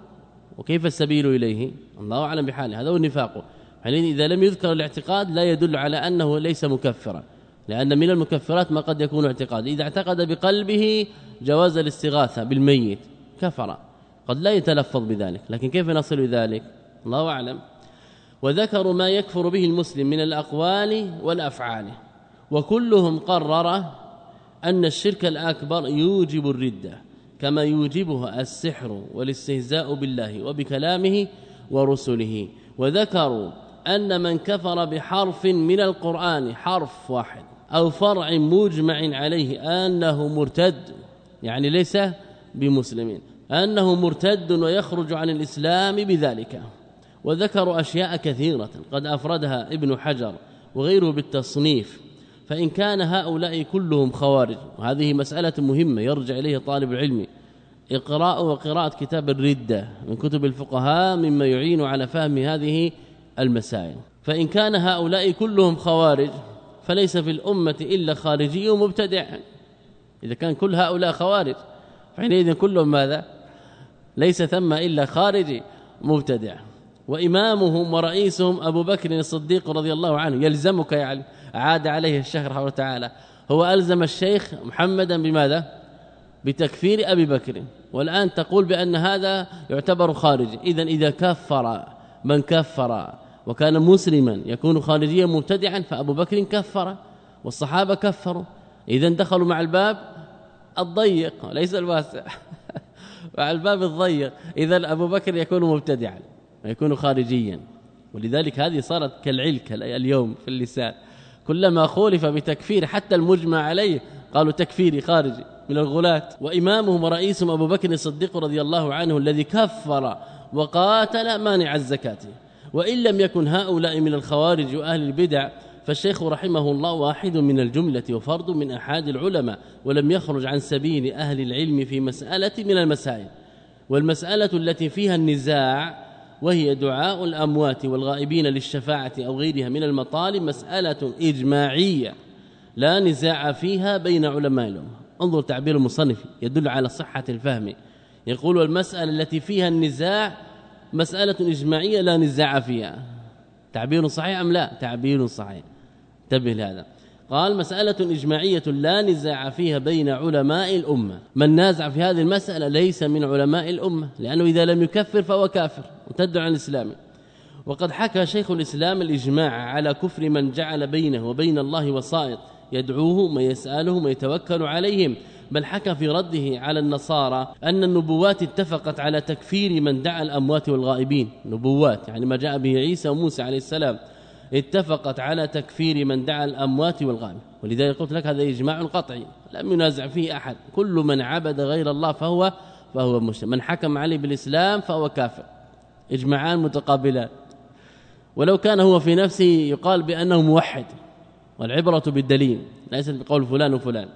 وكيف السبيل إليه؟ الله أعلم بحاله. هذا هو النفاق. يعني إذا لم يذكر الاعتقاد لا يدل على أنه ليس مكفرا لأن من المكفرات ما قد يكون اعتقاد إذا اعتقد بقلبه جواز الاستغاثة بالميت. كفر. قد لا يتلفظ بذلك. لكن كيف نصل لذلك الله أعلم. وذكروا ما يكفر به المسلم من الأقوال والأفعال. وكلهم قرر أن الشرك الأكبر يوجب الردة. كما يوجبها السحر والاستهزاء بالله وبكلامه ورسله. وذكروا أن من كفر بحرف من القرآن حرف واحد أو فرع مجمع عليه أنه مرتد يعني ليس بمسلمين أنه مرتد ويخرج عن الإسلام بذلك. وذكروا أشياء كثيرة قد أفردها ابن حجر وغيره بالتصنيف. فإن كان هؤلاء كلهم خوارج وهذه مسألة مهمة يرجع إليه طالب العلم. إقراء وقراءة كتاب الردة من كتب الفقهاء مما يعين على فهم هذه المسائل. فإن كان هؤلاء كلهم خوارج فليس في الأمة إلا خارجي مبتدع. إذا كان كل هؤلاء خوارج فحينئذ كلهم ماذا؟ ليس ثم إلا خارجي مبتدع. وإمامهم ورئيسهم أبو بكر الصديق رضي الله عنه يلزمك يعني عاد عليه الشيخ رحمه تعالى. هو ألزم الشيخ محمدا بماذا؟ بتكفير أبي بكر. والآن تقول بأن هذا يعتبر خارجي. إذا إذا كفر من كفر وكان مسلما يكون خارجيا مبتدعا فأبو بكر كفر والصحابة كفروا. اذا دخلوا مع الباب الضيق ليس الواسع. مع الباب الضيق. اذا أبو بكر يكون مبتدعا ويكون خارجيا. ولذلك هذه صارت كالعلكة اليوم في اللسان. كلما خولف بتكفير حتى المجمع عليه قالوا تكفيري خارجي من الغلاة. وإمامهم ورئيسهم أبو بكر الصديق رضي الله عنه الذي كفر وقاتل مانع الزكاة. وإن لم يكن هؤلاء من الخوارج وأهل البدع فالشيخ رحمه الله واحد من الجملة وفرد من أحد العلماء ولم يخرج عن سبيل أهل العلم في مسألة من المسائل. والمسألة التي فيها النزاع وهي دعاء الأموات والغائبين للشفاعة أو غيرها من المطالب مسألة إجماعية لا نزاع فيها بين علماء الأمة. انظر تعبير المصنف يدل على صحة الفهم. يقول المسألة التي فيها النزاع مسألة إجماعية لا نزاع فيها. تعبير صحيح أم لا؟ تعبير صحيح. انتبه لهذا. قال مسألة إجماعية لا نزاع فيها بين علماء الأمة. من نازع في هذه المسألة ليس من علماء الأمة لأنه إذا لم يكفر فهو كافر وتدعو عن الإسلام. وقد حكى شيخ الإسلام الإجماع على كفر من جعل بينه وبين الله وسائط يدعوهم ويسألهم ويتوكل عليهم بل حكى في رده على النصارى أن النبوات اتفقت على تكفير من دعا الأموات والغائبين. نبوات يعني ما جاء به عيسى وموسى عليه السلام. اتفقت على تكفير من دعا الأموات والغائب ولذلك قلت لك هذا إجماع قطعي لم ينازع فيه أحد. كل من عبد غير الله فهو فهو مسلم. من حكم عليه بالإسلام فهو كافر. إجماعان متقابلان. ولو كان هو في نفسه يقال بأنه موحد والعبرة بالدليل ليست بقول فلان وفلان.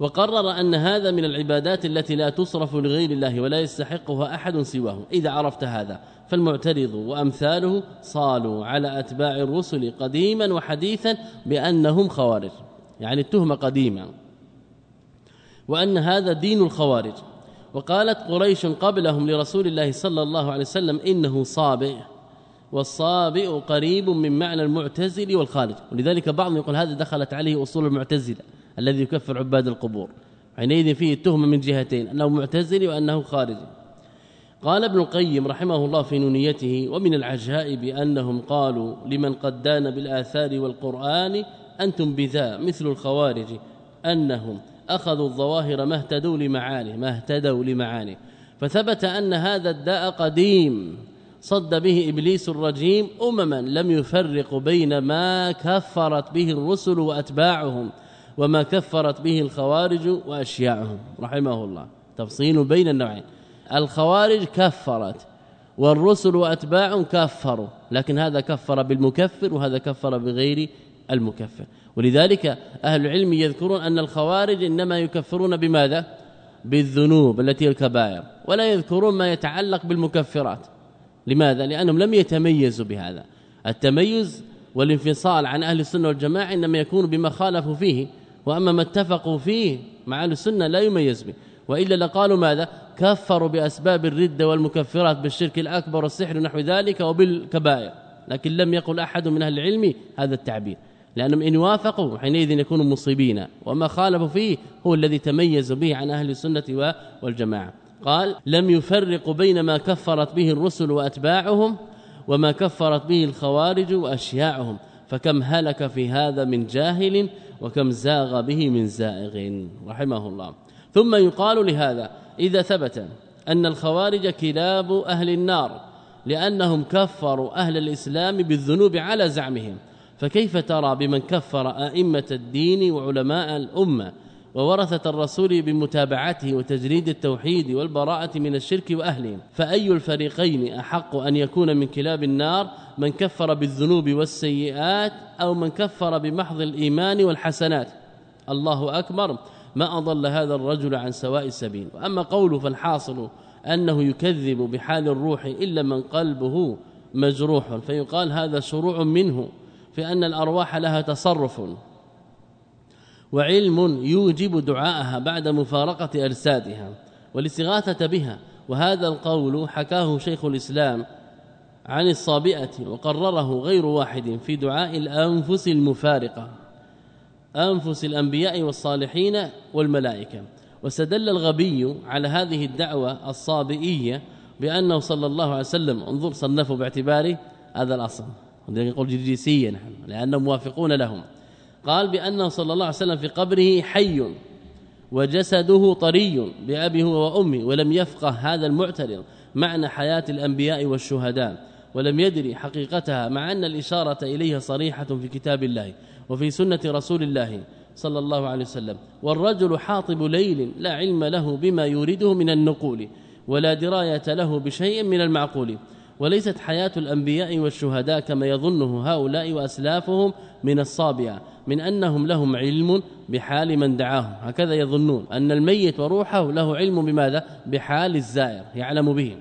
وقرر أن هذا من العبادات التي لا تصرف لغير الله ولا يستحقها أحد سواه. إذا عرفت هذا فالمعترض وأمثاله صالوا على أتباع الرسل قديما وحديثا بأنهم خوارج. يعني التهمة قديمة. وأن هذا دين الخوارج. وقالت قريش قبلهم لرسول الله صلى الله عليه وسلم إنه صابئ. والصابئ قريب من معنى المعتزل والخارج. ولذلك بعضهم يقول هذا دخلت عليه أصول المعتزلة الذي يكفر عباد القبور. حينئذ فيه التهمه من جهتين أنه معتزلي وأنه خارجي. قال ابن القيم رحمه الله في نونيته ومن العجائب أنهم قالوا لمن قد دان بالآثار والقرآن أنتم بذا مثل الخوارج أنهم أخذوا الظواهر ما اهتدوا لمعاني ما اهتدوا لمعاني فثبت أن هذا الداء قديم. صد به إبليس الرجيم أمما لم يفرق بين ما كفرت به الرسل وأتباعهم وما كفرت به الخوارج وأشياعهم. رحمه الله. تفصيل بين النوعين. الخوارج كفرت والرسل وأتباعهم كفروا لكن هذا كفر بالمكفر وهذا كفر بغير المكفر. ولذلك أهل العلم يذكرون أن الخوارج إنما يكفرون بماذا؟ بالذنوب التي الكبائر ولا يذكرون ما يتعلق بالمكفرات. لماذا؟ لأنهم لم يتميزوا بهذا. التميز والانفصال عن أهل السنة والجماعة إنما يكون بما خالفوا فيه وأما ما اتفقوا فيه مع أهل السنة لا يميز به. وإلا لقالوا ماذا؟ كفروا بأسباب الرده والمكفرات بالشرك الأكبر والسحر ونحو ذلك وبالكبائر. لكن لم يقل أحد من أهل العلم هذا التعبير. لأنهم إن وافقوا حينئذ يكونوا مصيبين وما خالفوا فيه هو الذي تميز به عن أهل السنة والجماعة. قال لم يفرق بين ما كفرت به الرسل وأتباعهم وما كفرت به الخوارج وأشياعهم فكم هلك في هذا من جاهل وكم زاغ به من زائغ رحمه الله. ثم يقال لهذا إذا ثبت أن الخوارج كلاب أهل النار لأنهم كفروا أهل الإسلام بالذنوب على زعمهم فكيف ترى بمن كفر أئمة الدين وعلماء الأمة وورثة الرسول بمتابعته وتجريد التوحيد والبراءة من الشرك وأهلهم فأي الفريقين أحق أن يكون من كلاب النار من كفر بالذنوب والسيئات أو من كفر بمحض الإيمان والحسنات؟ الله أكبر. ما أضل هذا الرجل عن سواء السبيل. وأما قوله فالحاصل أنه يكذب بحال الروح إلا من قلبه مجروح. فيقال هذا شروع منه في أن الأرواح لها تصرف. وعلم يوجب دعاءها بعد مفارقة أجسادها والاستغاثة بها. وهذا القول حكاه شيخ الإسلام عن الصابئة وقرره غير واحد في دعاء الأنفس المفارقة أنفس الأنبياء والصالحين والملائكة. واستدل الغبي على هذه الدعوة الصابئية بأنه صلى الله عليه وسلم انظر صنفه باعتبار هذا الأصل. يقول جرجيسيا نحن لأنهم موافقون لهم. قال بأنه صلى الله عليه وسلم في قبره حي وجسده طري بأبي هو وأمي ولم يفقه هذا المعترض معنى حياة الأنبياء والشهداء ولم يدري حقيقتها مع أن الإشارة إليها صريحة في كتاب الله وفي سنة رسول الله صلى الله عليه وسلم. والرجل حاطب ليل لا علم له بما يريده من النقول ولا دراية له بشيء من المعقول. وليست حياة الأنبياء والشهداء كما يظنه هؤلاء وأسلافهم من الصابعة من أنهم لهم علم بحال من دعاهم. هكذا يظنون أن الميت وروحه له علم بماذا؟ بحال الزائر يعلم به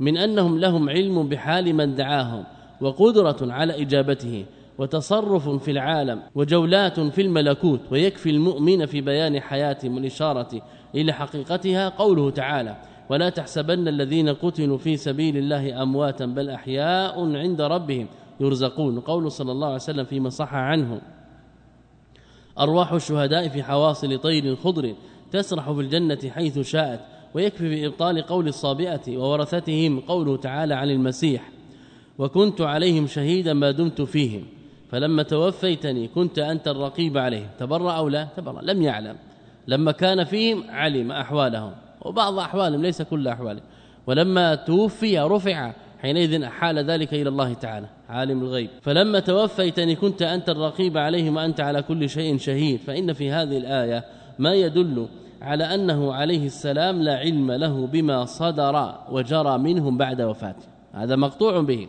من أنهم لهم علم بحال من دعاهم وقدرة على إجابته وتصرف في العالم وجولات في الملكوت ويكفي المؤمن في بيان حياتهم والإشارة إلى حقيقتها. قوله تعالى ولا تحسبن الذين قتلوا في سبيل الله أمواتا بل أحياء عند ربهم يرزقون قول صلى الله عليه وسلم فيما صح عنه. أرواح الشهداء في حواصل طير خضر تسرح في الجنة حيث شاءت ويكفي في إبطال قول الصابئة وورثتهم قوله تعالى عن المسيح وكنت عليهم شهيدا ما دمت فيهم فلما توفيتني كنت أنت الرقيب عليهم. تبرأ أو لا؟ تبرأ لم يعلم. لما كان فيهم علم أحوالهم وبعض أحوالهم ليس كل أحوالهم. ولما توفي رفع حينئذ حال ذلك إلى الله تعالى عالم الغيب. فلما توفيتني كنت أنت الرقيب عليهم وأنت على كل شيء شهيد. فإن في هذه الآية ما يدل على أنه عليه السلام لا علم له بما صدر وجرى منهم بعد وفاته. هذا مقطوع به.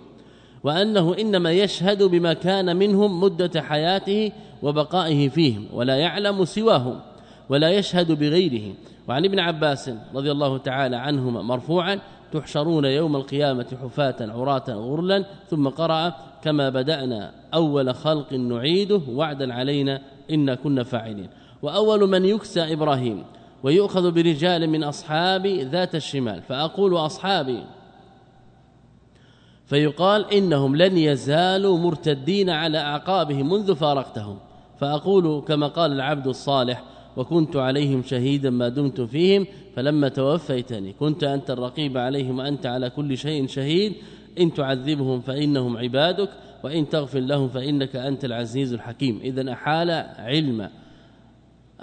وأنه إنما يشهد بما كان منهم مدة حياته وبقائه فيهم ولا يعلم سواهم ولا يشهد بغيره. وعن ابن عباس رضي الله تعالى عنهما مرفوعا تحشرون يوم القيامة حفاة عراة غرلا ثم قرأ كما بدأنا أول خلق نعيده وعدا علينا إنا كنا فاعلين. وأول من يكسى إبراهيم ويؤخذ برجال من أصحاب ذات الشمال فأقول أصحابي فيقال إنهم لن يزالوا مرتدين على أعقابهم منذ فارقتهم. فأقول كما قال العبد الصالح وكنت عليهم شهيدا ما دمت فيهم فلما توفيتني كنت أنت الرقيب عليهم وأنت على كل شيء شهيد إن تعذبهم فإنهم عبادك وإن تغفر لهم فإنك أنت العزيز الحكيم. إذا أحال علم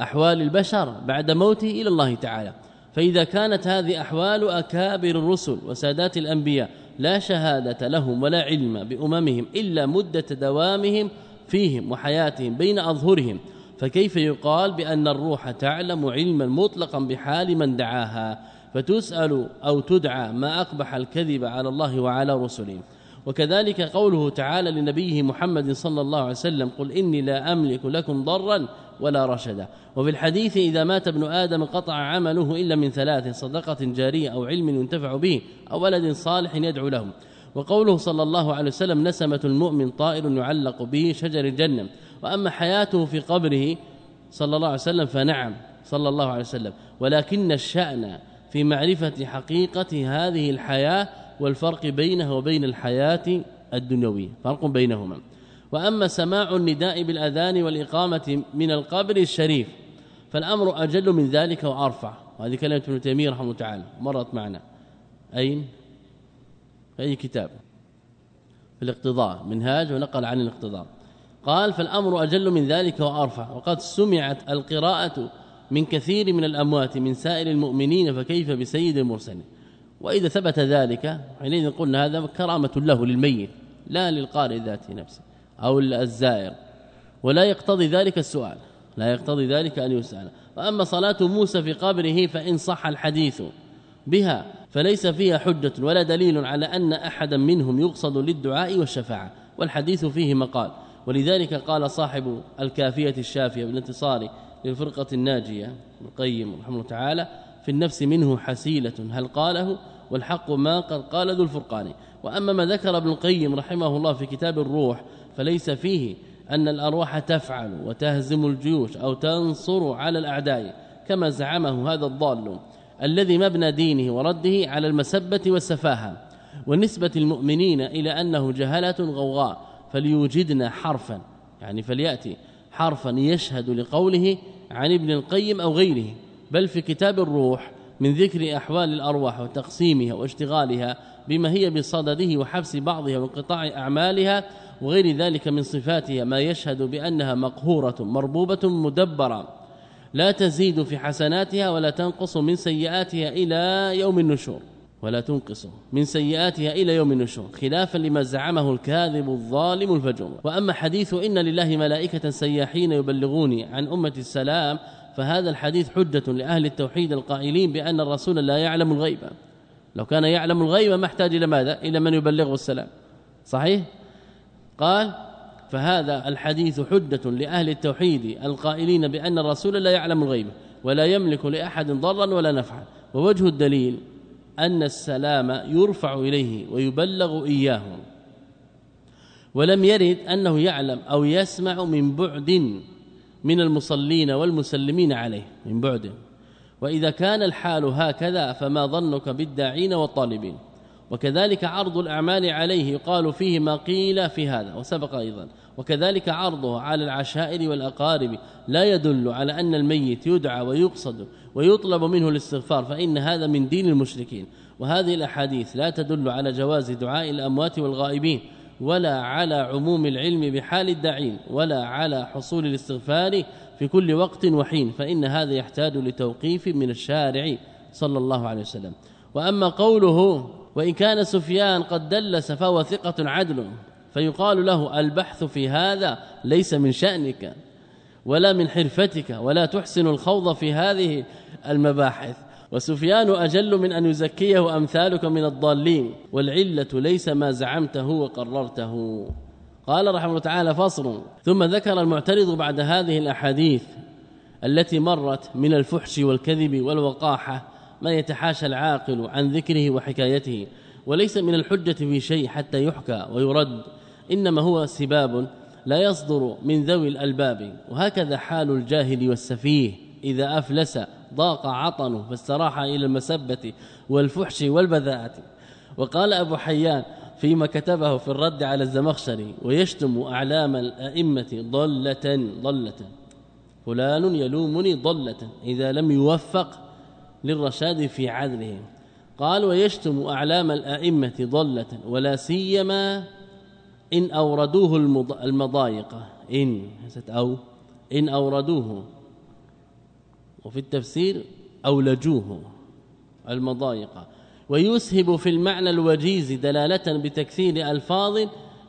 أحوال البشر بعد موته إلى الله تعالى. فإذا كانت هذه أحوال أكابر الرسل وسادات الأنبياء لا شهادة لهم ولا علم بأممهم إلا مدة دوامهم فيهم وحياتهم بين أظهرهم. فكيف يقال بأن الروح تعلم علما مطلقا بحال من دعاها فتسأل أو تدعى ما أقبح الكذب على الله وعلى رسله؟ وكذلك قوله تعالى لنبيه محمد صلى الله عليه وسلم قل إني لا أملك لكم ضرا ولا رشدا. وفي الحديث إذا مات ابن آدم قطع عمله إلا من ثلاث صدقة جارية أو علم ينتفع به أو ولد صالح يدعو له وقوله صلى الله عليه وسلم نسمة المؤمن طائر يعلق به شجر الجنة وأما حياته في قبره صلى الله عليه وسلم فنعم صلى الله عليه وسلم. ولكن الشأن في معرفة حقيقة هذه الحياة والفرق بينها وبين الحياة الدنيوية. فرق بينهما. وأما سماع النداء بالأذان والإقامة من القبر الشريف فالأمر أجل من ذلك وأرفع. وهذه كلمة ابن تيمية رحمه الله تعالى. مرت معنا. أين؟ في أي كتاب. في الاقتضاء منهاج ونقل عن الاقتضاء. قال فالأمر أجل من ذلك وأرفع. وقد سمعت القراءة من كثير من الأموات من سائر المؤمنين فكيف بسيد المرسلين؟ وإذا ثبت ذلك حينئذ قلنا هذا كرامة له للميت لا للقارئ ذاته نفسه أو الزائر. ولا يقتضي ذلك السؤال لا يقتضي ذلك أن يسأل. وأما صلاة موسى في قبره فإن صح الحديث بها فليس فيها حجة ولا دليل على أن احدا منهم يقصد للدعاء والشفاعة والحديث فيه مقال. ولذلك قال صاحب الكافية الشافية بالانتصار للفرقة الناجية القيم رحمه الله تعالى في النفس منه حسيلة هل قاله؟ والحق ما قد قال ذو الفرقان. وأما ما ذكر ابن القيم رحمه الله في كتاب الروح فليس فيه أن الأرواح تفعل وتهزم الجيوش أو تنصر على الأعداء كما زعمه هذا الضال الذي مبنى دينه ورده على المسبة والسفاهة ونسبة المؤمنين إلى أنه جهلة غوغاء فليوجدنا حرفا يعني فليأتي حرفا يشهد لقوله عن ابن القيم أو غيره بل في كتاب الروح من ذكر أحوال الأرواح وتقسيمها واشتغالها بما هي بصدده وحبس بعضها وانقطاع أعمالها وغير ذلك من صفاتها ما يشهد بأنها مقهورة مربوبة مدبرة. لا تزيد في حسناتها ولا تنقص من سيئاتها إلى يوم النشور. ولا تنقصه من سيئاتها إلى يوم النشور. خلافا لما زعمه الكاذب الظالم الفجور. وأما حديث إن لله ملائكة سياحين يبلغوني عن أمة السلام فهذا الحديث حجة لأهل التوحيد القائلين بأن الرسول لا يعلم الغيب. لو كان يعلم الغيب ما احتاج إلى ماذا؟ إلى من يبلغه السلام. صحيح؟ قال فهذا الحديث حجة لأهل التوحيد القائلين بأن الرسول لا يعلم الغيب ولا يملك لأحد ضرا ولا نفعا. ووجه الدليل أن السلام يرفع إليه ويبلغ إياه. ولم يرد أنه يعلم أو يسمع من بعد من المصلين والمسلمين عليه من بعد. وإذا كان الحال هكذا فما ظنك بالداعين والطالبين. وكذلك عرض الأعمال عليه يقال فيه ما قيل في هذا وسبق أيضا. وكذلك عرضه على العشائر والأقارب لا يدل على أن الميت يدعى ويقصد ويطلب منه الاستغفار فإن هذا من دين المشركين. وهذه الأحاديث لا تدل على جواز دعاء الأموات والغائبين ولا على عموم العلم بحال الداعين ولا على حصول الاستغفار في كل وقت وحين فإن هذا يحتاج لتوقيف من الشارع صلى الله عليه وسلم. وأما قوله وإن كان سفيان قد دلس فهو ثقة عدل فيقال له البحث في هذا ليس من شأنك ولا من حرفتك ولا تحسن الخوض في هذه المباحث. وسفيان أجل من أن يزكيه أمثالك من الضالين والعلة ليس ما زعمته وقررته. قال رحمه الله تعالى فصل ثم ذكر المعترض بعد هذه الأحاديث التي مرت من الفحش والكذب والوقاحة ما يتحاشى العاقل عن ذكره وحكايته وليس من الحجة في شيء حتى يحكى ويرد إنما هو سباب لا يصدر من ذوي الألباب وهكذا حال الجاهل والسفيه إذا أفلس ضاق عطنه فاستراح إلى المسبة والفحش والبذاءة. وقال أبو حيان فيما كتبه في الرد على الزمخشري ويشتم أعلام الأئمة ضلة ضلة. فلان يلومني ضلة إذا لم يوفق للرشاد في عدله قال ويشتم أعلام الأئمة ضلة ولا سيما إن أوردوه المضايق. إن أو إن أوردوه. وفي التفسير أولجوه المضايق. ويسهب في المعنى الوجيز دلالة بتكثير ألفاظ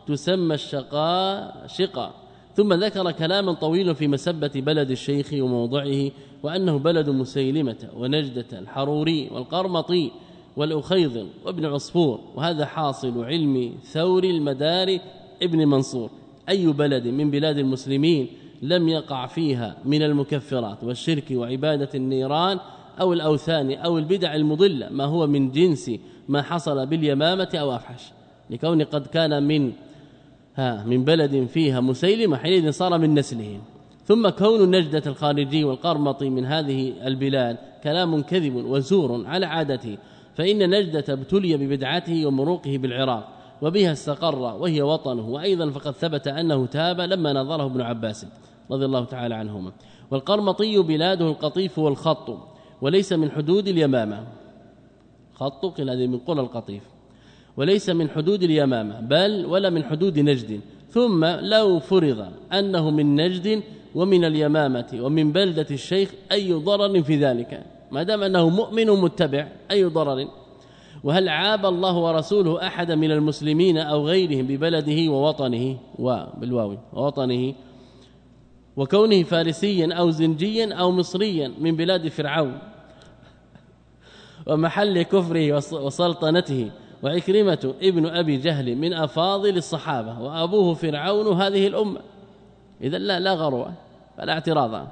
تسمى الشقاء شقا. ثم ذكر كلاما طويلا في مسبة بلد الشيخ وموضعه وأنه بلد مسيلمة ونجدة الحروري والقرمطي والأخيض وابن عصفور وهذا حاصل علم ثور المدار ابن منصور. أي بلد من بلاد المسلمين لم يقع فيها من المكفرات والشرك وعبادة النيران أو الأوثان أو البدع المضلة؟ ما هو من جنس ما حصل باليمامة أو أفحش؟ لكون قد كان من ها من بلد فيها مسيلمة حينئذ صار من نسلهم. ثم كون النجدة الخارجي والقرمطي من هذه البلاد كلام كذب وزور على عادته فإن نجدة ابتلي ببدعته ومروقه بالعراق وبها استقر وهي وطنه. وأيضا فقد ثبت أنه تاب لما نظره ابن عباس رضي الله تعالى عنهما. والقرمطي بلاده القطيف والخط وليس من حدود اليمامة. خط قيل هذه من قرى القطيف. وليس من حدود اليمامة بل ولا من حدود نجد. ثم لو فرض أنه من نجد ومن اليمامة ومن بلدة الشيخ أي ضرر في ذلك. ما دام أنه مؤمن متبع أي ضرر؟ وهل عاب الله ورسوله أحد من المسلمين أو غيرهم ببلده ووطنه؟ وبالواو ووطنه. وكونه فارسيا أو زنجيا أو مصريا من بلاد فرعون ومحل كفره وسلطنته. وعكرمة ابن أبي جهل من أفاضل الصحابة وأبوه فرعون هذه الأمة. اذا لا لا غرو فلا اعتراض.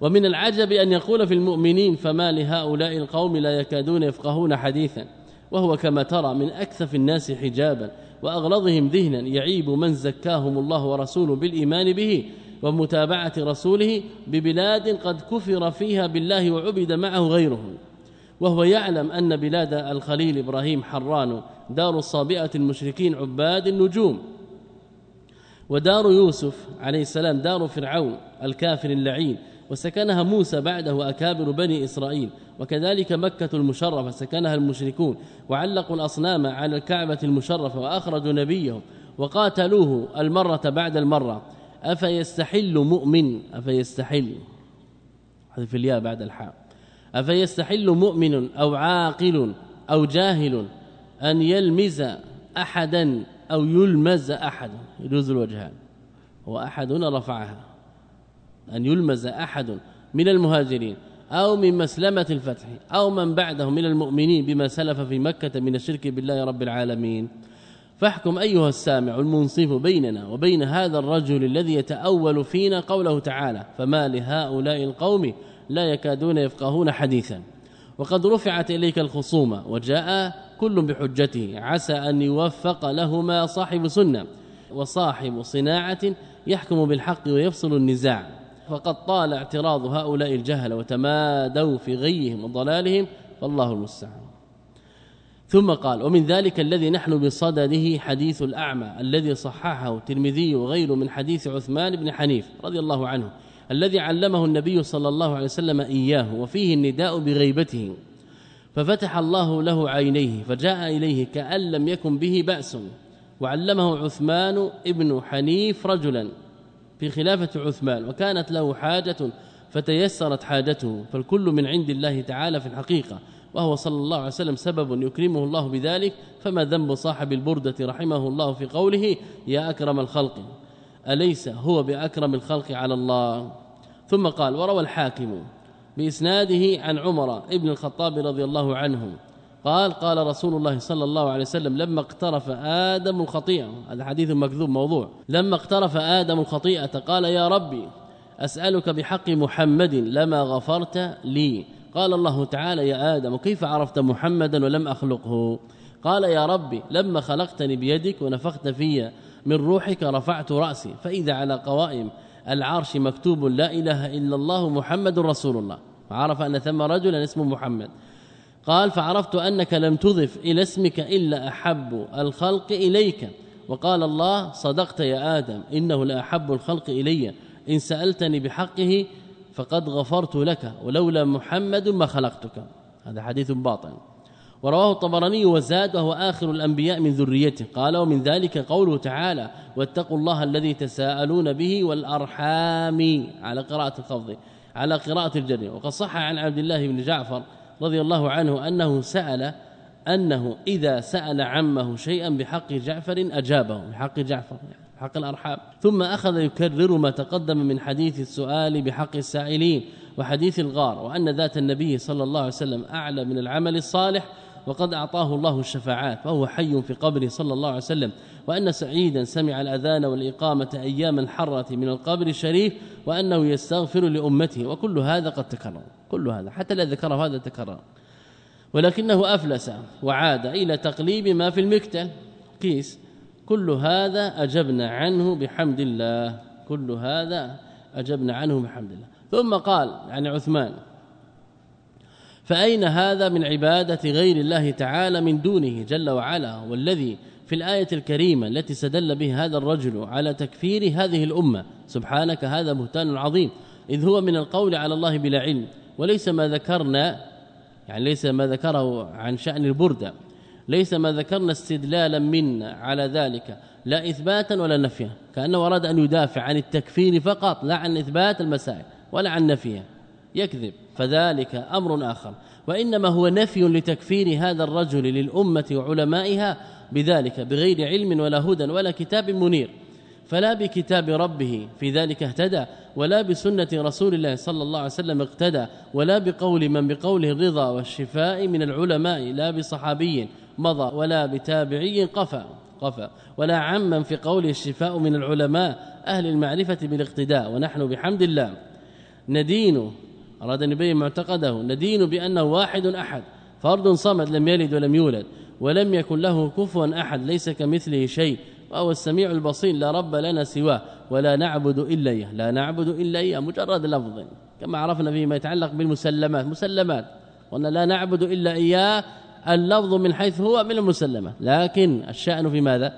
ومن العجب أن يقول في المؤمنين فما لهؤلاء القوم لا يكادون يفقهون حديثا؟ وهو كما ترى من أكثف الناس حجابا وأغلظهم ذهنا يعيب من زكاهم الله ورسوله بالإيمان به ومتابعة رسوله ببلاد قد كفر فيها بالله وعبد معه غيره. وهو يعلم أن بلاد الخليل إبراهيم حران دار الصابئة المشركين عباد النجوم. ودار يوسف عليه السلام دار فرعون الكافر اللعين وسكنها موسى بعده وأكابر بني إسرائيل وكذلك مكة المشرفة سكنها المشركون وعلقوا الأصنام على الكعبة المشرفة وأخرجوا نبيهم وقاتلوه المرة بعد المرة. أفيستحل مؤمن؟ أفيستحل. حذف الياء بعد الحاء. أفيستحل مؤمن أو عاقل أو جاهل أن يلمز أحدا أو يلمز أحد يجوز الوجهان. وأحد رفعها. أن يلمز أحد من المهاجرين أو من مسلمة الفتح أو من بعده من المؤمنين بما سلف في مكة من الشرك بالله رب العالمين. فاحكم أيها السامع المنصف بيننا وبين هذا الرجل الذي يتأول فينا قوله تعالى فما لهؤلاء القوم لا يكادون يفقهون حديثا. وقد رفعت إليك الخصومة وجاء كل بحجته. عسى أن يوفق لهما صاحب سنة وصاحب صناعة يحكم بالحق ويفصل النزاع. فقد طال اعتراض هؤلاء الجهل وتمادوا في غيهم وضلالهم فالله المستعان. ثم قال ومن ذلك الذي نحن بصدده حديث الأعمى الذي صححه الترمذي وغيره من حديث عثمان بن حنيف رضي الله عنه الذي علمه النبي صلى الله عليه وسلم إياه وفيه النداء بغيبته. ففتح الله له عينيه فجاء إليه كأن لم يكن به بأس وعلمه عثمان ابن حنيف رجلا في خلافة عثمان وكانت له حاجة فتيسرت حاجته فالكل من عند الله تعالى في الحقيقة وهو صلى الله عليه وسلم سبب يكرمه الله بذلك فما ذنب صاحب البردة رحمه الله في قوله يا أكرم الخلق أليس هو بأكرم الخلق على الله؟ ثم قال وروى الحاكم بإسناده عن عمر ابن الخطاب رضي الله عنه. قال قال رسول الله صلى الله عليه وسلم لما اقترف آدم الخطيئة هذا حديث مكذوب موضوع. لما اقترف آدم الخطيئة قال يا ربي أسألك بحق محمد لما غفرت لي. قال الله تعالى يا آدم كيف عرفت محمدا ولم أخلقه؟ قال يا ربي لما خلقتني بيدك ونفخت في من روحك رفعت رأسي فإذا على قوائم العرش مكتوب لا إله إلا الله محمد رسول الله. فعرف أن ثم رجلا اسمه محمد. قال فعرفت أنك لم تضف إلى اسمك إلا أحب الخلق إليك. وقال الله صدقت يا آدم إنه لأحب الخلق إلي. إن سألتني بحقه فقد غفرت لك ولولا محمد ما خلقتك. هذا حديث باطل. ورواه الطبراني وزاد وهو آخر الأنبياء من ذريته. قال ومن ذلك قوله تعالى واتقوا الله الذي تساءلون به والأرحام على قراءة الخفض على قراءة الجر وقد صح عن عبد الله بن جعفر رضي الله عنه أنه سأل أنه إذا سأل عمه شيئا بحق جعفر أجابه بحق جعفر حق الأرحام. ثم أخذ يكرر ما تقدم من حديث السؤال بحق السائلين وحديث الغار وأن ذات النبي صلى الله عليه وسلم أعلى من العمل الصالح وقد أعطاه الله الشفاعات فهو حي في قبره صلى الله عليه وسلم. وأن سعيدا سمع الأذان والإقامة أيام الحرة من القبر الشريف وأنه يستغفر لأمته وكل هذا قد تكرر كل هذا حتى لا ذكره هذا تكرر ولكنه أفلس وعاد إلى تقليب ما في المكتل. كيس كل هذا أجبنا عنه بحمد الله كل هذا أجبنا عنه بحمد الله. ثم قال عن عثمان فأين هذا من عبادة غير الله تعالى من دونه جل وعلا والذي في الآية الكريمة التي سدل به هذا الرجل على تكفير هذه الأمة. سبحانك هذا بهتان عظيم. إذ هو من القول على الله بلا علم. وليس ما ذكرنا يعني ليس ما ذكره عن شأن البردة ليس ما ذكرنا استدلالا منا على ذلك. لا إثباتا ولا نفيا. كأنه أراد أن يدافع عن التكفير فقط لا عن إثبات المسائل ولا عن نفيها يكذب. فذلك أمر آخر. وإنما هو نفي لتكفير هذا الرجل للأمة وعلمائها بذلك بغير علم ولا هدى ولا كتاب منير. فلا بكتاب ربه في ذلك اهتدى ولا بسنة رسول الله صلى الله عليه وسلم اقتدى ولا بقول من بقوله الرضا والشفاء من العلماء لا بصحابي مضى ولا بتابعي قفى قفى. ولا عمن في قوله الشفاء من العلماء أهل المعرفة بالاقتداء. ونحن بحمد الله ندين أراد أن يبين معتقده ندين بأنه واحد أحد. فرد صمد لم يلد ولم يولد. ولم يكن له كفوا أحد ليس كمثله شيء. وهو السميع البصير لا رب لنا سواه ولا نعبد إلا إياه. لا نعبد إلا إياه مجرد لفظ. كما عرفنا فيما يتعلق بالمسلمات. مسلمات. وأن لا نعبد إلا إياه اللفظ من حيث هو من المسلمات. لكن الشأن في ماذا؟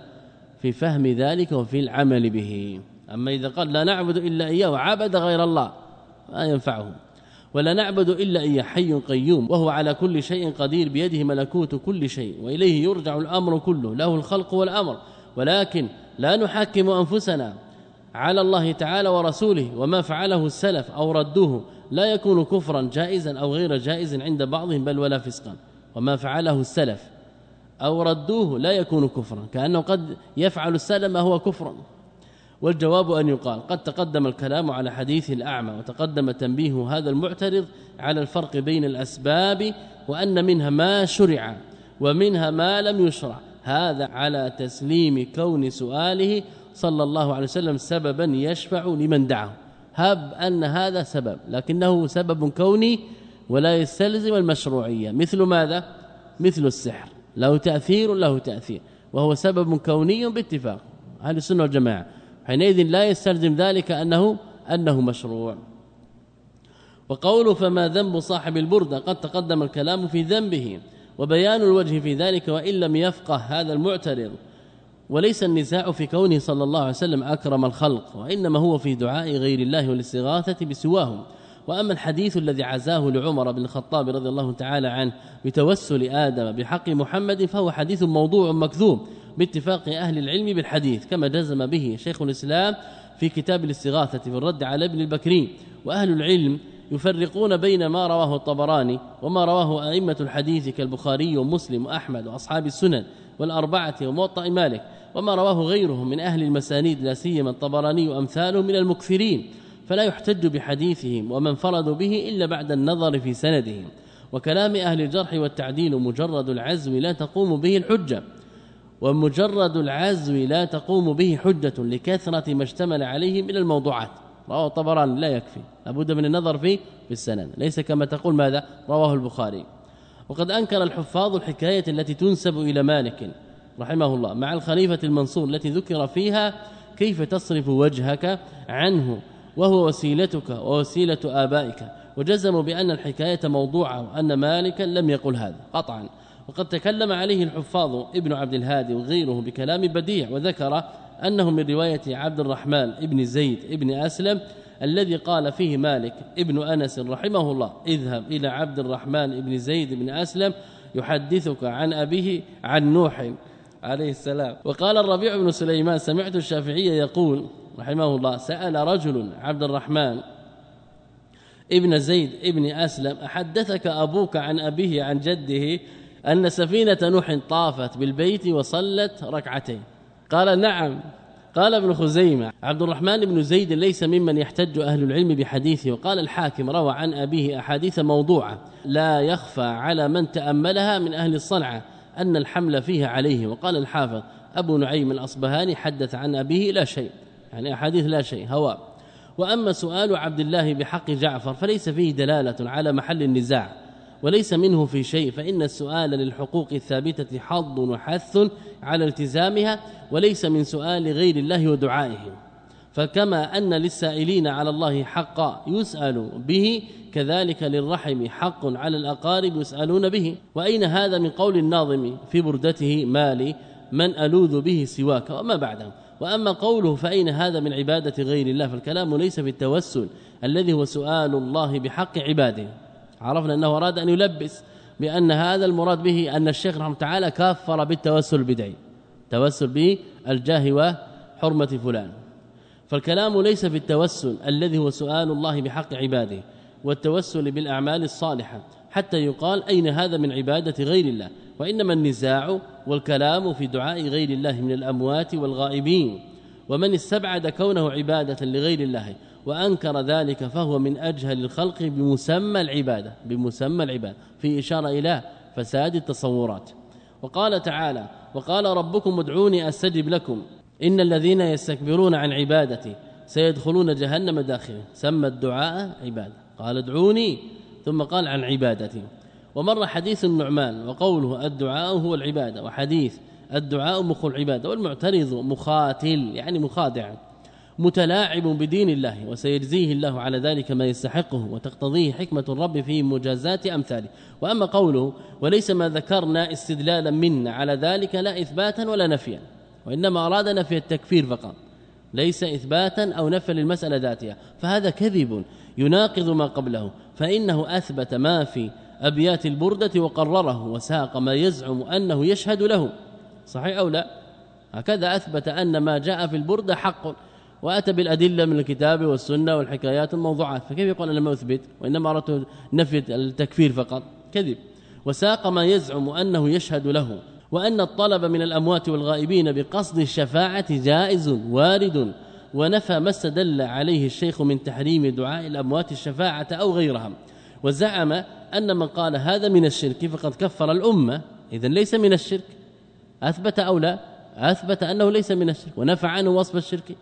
في فهم ذلك وفي العمل به. أما إذا قال لا نعبد إلا إياه وعبد غير الله ما ينفعه ولا نعبد إلا اياه حي قيوم وهو على كل شيء قدير بيده ملكوت كل شيء وإليه يرجع الأمر كله له الخلق والأمر. ولكن لا نحكم أنفسنا على الله تعالى ورسوله وما فعله السلف أو ردوه. لا يكون كفرا جائزا أو غير جائز عند بعضهم بل ولا فسقا. وما فعله السلف أو ردوه لا يكون كفرا كأنه قد يفعل السلم ما هو كفرا. والجواب أن يقال قد تقدم الكلام على حديث الأعمى وتقدم تنبيه هذا المعترض على الفرق بين الأسباب وأن منها ما شرع ومنها ما لم يشرع. هذا على تسليم كون سؤاله صلى الله عليه وسلم سببا يشفع لمن دعاه. هب أن هذا سبب لكنه سبب كوني ولا يستلزم المشروعية. مثل ماذا؟ مثل السحر. له تأثير له تأثير وهو سبب كوني باتفاق أهل السنة والجماعة. حينئذ لا يستلزم ذلك أنه أنه مشروع. وقول فما ذنب صاحب البرده قد تقدم الكلام في ذنبه وبيان الوجه في ذلك وإن لم يفقه هذا المعترض. وليس النزاع في كونه صلى الله عليه وسلم أكرم الخلق وإنما هو في دعاء غير الله والاستغاثة بسواهم. وأما الحديث الذي عزاه لعمر بن الخطاب رضي الله تعالى عنه بتوسل آدم بحق محمد فهو حديث موضوع مكذوب باتفاق أهل العلم بالحديث كما جزم به شيخ الإسلام في كتاب الاستغاثة في الرد على ابن البكري. وأهل العلم يفرقون بين ما رواه الطبراني وما رواه أئمة الحديث كالبخاري ومسلم وأحمد وأصحاب السنن والأربعة وموطأ مالك. وما رواه غيرهم من أهل المسانيد لا سيما الطبراني وأمثاله من المكثرين. فلا يحتج بحديثهم ومن فرضوا به إلا بعد النظر في سندهم. وكلام أهل الجرح والتعديل مجرد العزم لا تقوم به الحجة. ومجرد العزم لا تقوم به حجة لكثرة ما اشتمل عليه من الموضوعات. رواه الطبراني لا يكفي. لابد من النظر فيه في السند. ليس كما تقول ماذا؟ رواه البخاري. وقد أنكر الحفاظ الحكاية التي تنسب إلى مالك رحمه الله مع الخليفة المنصور التي ذكر فيها كيف تصرف وجهك عنه. وهو وسيلتك ووسيلة آبائك. وجزموا بأن الحكاية موضوعة وأن مالكا لم يقل هذا قطعا. وقد تكلم عليه الحفاظ ابن عبد الهادي وغيره بكلام بديع وذكر أنه من رواية عبد الرحمن ابن زيد ابن أسلم الذي قال فيه مالك ابن أنس رحمه الله اذهب إلى عبد الرحمن ابن زيد بن أسلم يحدثك عن أبيه عن نوح عليه السلام. وقال الربيع بن سليمان سمعت الشافعي يقول رحمه الله سأل رجل عبد الرحمن ابن زيد ابن أسلم أحدثك أبوك عن أبيه عن جده أن سفينة نوح طافت بالبيت وصلت ركعتين؟ قال نعم. قال ابن خزيمة عبد الرحمن بن زيد ليس ممن يحتج أهل العلم بحديثه وقال الحاكم روى عن أبيه أحاديث موضوعة لا يخفى على من تأملها من أهل الصنعة أن الحمل فيها عليه. وقال الحافظ أبو نعيم الأصبهاني حدث عن أبيه لا شيء. يعني أحاديث لا شيء هواء وأما سؤال عبد الله بحق جعفر فليس فيه دلالة على محل النزاع وليس منه في شيء فإن السؤال للحقوق الثابتة حظ وحث على التزامها وليس من سؤال غير الله ودعائه. فكما أن للسائلين على الله حقا يسأل به كذلك للرحم حق على الأقارب يسألون به. وأين هذا من قول الناظم في بردته مالي من ألوذ به سواك وما بعده؟ وأما قوله فأين هذا من عبادة غير الله؟ فالكلام ليس في التوسل الذي هو سؤال الله بحق عباده. عرفنا أنه أراد أن يلبس بأن هذا المراد به أن الشيخ رحمه تعالى كفر بالتوسل البدعي توسل بالجاه وحرمة فلان. فالكلام ليس في التوسل الذي هو سؤال الله بحق عباده والتوسل بالأعمال الصالحة. حتى يقال أين هذا من عبادة غير الله وإنما النزاع والكلام في دعاء غير الله من الأموات والغائبين. ومن استبعد كونه عبادة لغير الله وأنكر ذلك فهو من أجهل الخلق بمسمى العبادة بمسمى العبادة في إشارة إلى فساد التصورات. وقال تعالى وقال ربكم ادعوني أستجب لكم إن الذين يستكبرون عن عبادتي سيدخلون جهنم داخلين سمى الدعاء عبادة. قال ادعوني ثم قال عن عبادتي ومر حديث النعمان وقوله الدعاء هو العبادة وحديث الدعاء مخ العبادة والمعترض مخاتل يعني مخادع متلاعب بدين الله وسيجزيه الله على ذلك ما يستحقه وتقتضيه حكمة الرب في مجازات أمثاله. وأما قوله وليس ما ذكرنا استدلالا منا على ذلك لا إثباتا ولا نفيا وإنما أراد نفي التكفير فقط ليس إثباتا أو نفيا للمسألة ذاتها فهذا كذب يناقض ما قبله. فإنه أثبت ما في أبيات البردة وقرره وساق ما يزعم أنه يشهد له. صحيح أو لا؟ هكذا أثبت أن ما جاء في البردة حق وأتى بالأدلة من الكتاب والسنة والحكايات الموضوعات. فكيف يقول أنا ما أثبت؟ وإنما أردت نفي التكفير فقط. كذب. وساق ما يزعم أنه يشهد له. وأن الطلب من الأموات والغائبين بقصد الشفاعة جائز وارد. ونفى ما استدل عليه الشيخ من تحريم دعاء الأموات الشفاعة أو غيرها وزعم أن من قال هذا من الشرك فقد كفر الأمة. إذا ليس من الشرك. أثبت أو لا؟ أثبت أنه ليس من الشرك ونفى عنه وصف الشرك.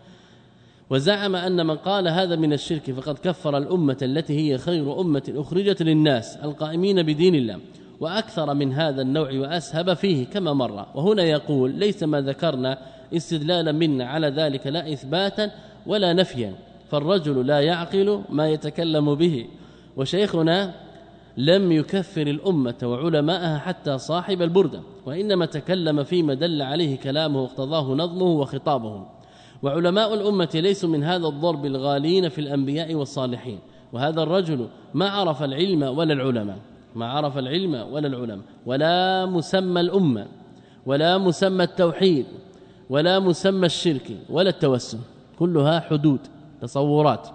وزعم أن من قال هذا من الشرك فقد كفر الأمة التي هي خير أمة أخرجت للناس القائمين بدين الله. وأكثر من هذا النوع وأسهب فيه كما مر. وهنا يقول ليس ما ذكرنا استدلالا منا على ذلك لا إثباتا ولا نفيا. فالرجل لا يعقل ما يتكلم به. وشيخنا لم يكفر الأمة وعلماءها حتى صاحب البردة وإنما تكلم فيما دل عليه كلامه واقتضاه نظمه وخطابه. وعلماء الأمة ليسوا من هذا الضرب الغالين في الأنبياء والصالحين. وهذا الرجل ما عرف العلم ولا العلماء. ما عرف العلم ولا العلماء ولا مسمى الأمة ولا مسمى التوحيد ولا مسمى الشرك ولا التوسل كلها حدود تصورات.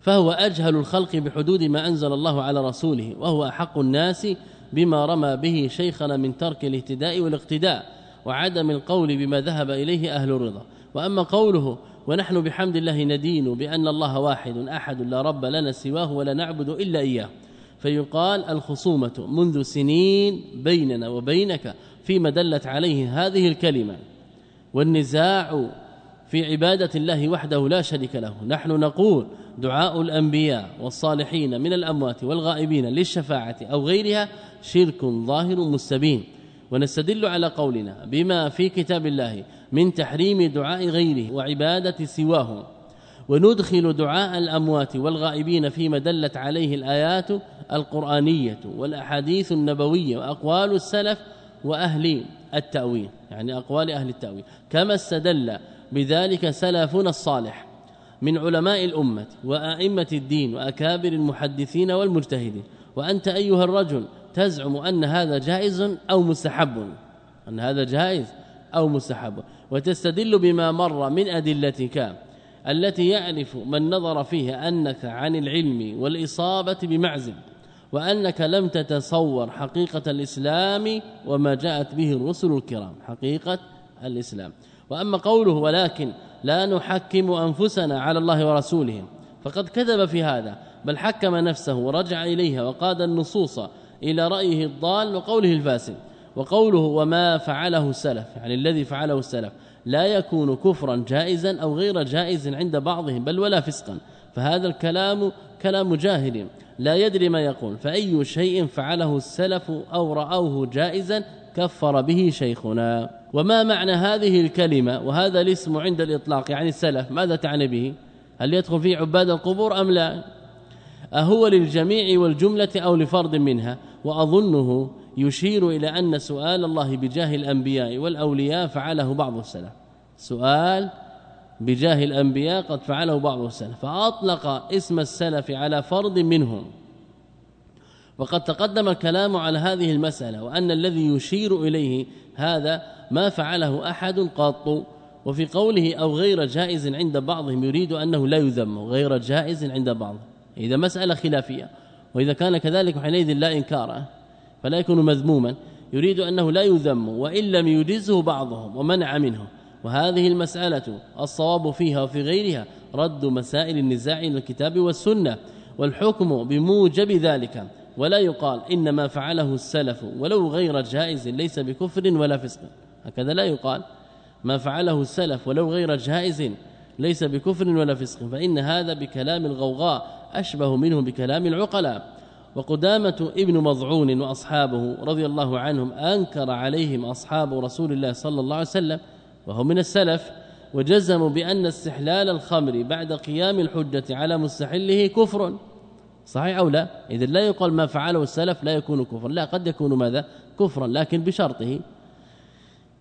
فهو أجهل الخلق بحدود ما أنزل الله على رسوله وهو أحق الناس بما رمى به شيخنا من ترك الاهتداء والاقتداء وعدم القول بما ذهب إليه أهل الرضا. وأما قوله ونحن بحمد الله ندين بأن الله واحد أحد لا رب لنا سواه ولا نعبد إلا إياه فيقال الخصومة منذ سنين بيننا وبينك فيما دلت عليه هذه الكلمة. والنزاع في عبادة الله وحده لا شريك له. نحن نقول دعاء الأنبياء والصالحين من الأموات والغائبين للشفاعة أو غيرها شرك ظاهر مستبين. ونستدل على قولنا بما في كتاب الله من تحريم دعاء غيره وعبادة سواه وندخل دعاء الأموات والغائبين فيما دلت عليه الآيات القرآنية والأحاديث النبوية وأقوال السلف وأهل التأويل يعني أقوال أهل التأويل. كما استدل بذلك سلفنا الصالح من علماء الأمة وأئمة الدين وأكابر المحدثين والمجتهدين. وأنت أيها الرجل تزعم أن هذا جائز أو مستحب؟ أن هذا جائز أو مستحب؟ وتستدل بما مر من أدلتك التي يعرف من نظر فيها أنك عن العلم والإصابة بمعزل وأنك لم تتصور حقيقة الإسلام وما جاءت به الرسل الكرام حقيقة الإسلام. وأما قوله ولكن لا نحكم أنفسنا على الله ورسوله فقد كذب في هذا بل حكم نفسه ورجع إليها وقاد النصوص إلى رأيه الضال وقوله الفاسد وقوله وما فعله السلف يعني الذي فعله السلف. لا يكون كفرا جائزا أو غير جائز عند بعضهم بل ولا فسقا. فهذا الكلام كلام جاهل. لا يدري ما يقول. فأي شيء فعله السلف أو رأوه جائزا كفر به شيخنا. وما معنى هذه الكلمة؟ وهذا الاسم عند الإطلاق يعني السلف. ماذا تعني به؟ هل يدخل فيه عباد القبور أم لا؟ أهو للجميع والجملة أو لفرد منها. وأظنه يشير إلى أن سؤال الله بجاه الأنبياء والأولياء فعله بعض السلف. سؤال بجاه الأنبياء قد فعله بعض السلف. فأطلق اسم السلف على فرد منهم. وقد تقدم الكلام على هذه المسألة وأن الذي يشير إليه هذا ما فعله أحد قط. وفي قوله أو غير جائز عند بعضهم يريد أنه لا يذم غير جائز عند بعض. إذا مسألة خلافية. وإذا كان كذلك حينئذ لا إنكار. فلا يكون مذموما يريد أنه لا يذم وإن لم يجزه بعضهم ومنع منه وهذه المسألة الصواب فيها وفي غيرها رد مسائل النزاع إلى الكتاب والسنة والحكم بموجب ذلك. ولا يقال ان ما فعله السلف ولو غير جائز ليس بكفر ولا فسق. هكذا لا يقال. ما فعله السلف ولو غير جائز ليس بكفر ولا فسق. فإن هذا بكلام الغوغاء أشبه منه بكلام العقلاء. وقدامة ابن مضعون وأصحابه رضي الله عنهم أنكر عليهم أصحاب رسول الله صلى الله عليه وسلم وهم من السلف وجزموا بأن استحلال الخمر بعد قيام الحجة على مستحله كفر. صحيح أو لا؟ اذا لا يقال ما فعله السلف لا يكون كفرا. لا قد يكون ماذا؟ كفرا لكن بشرطه.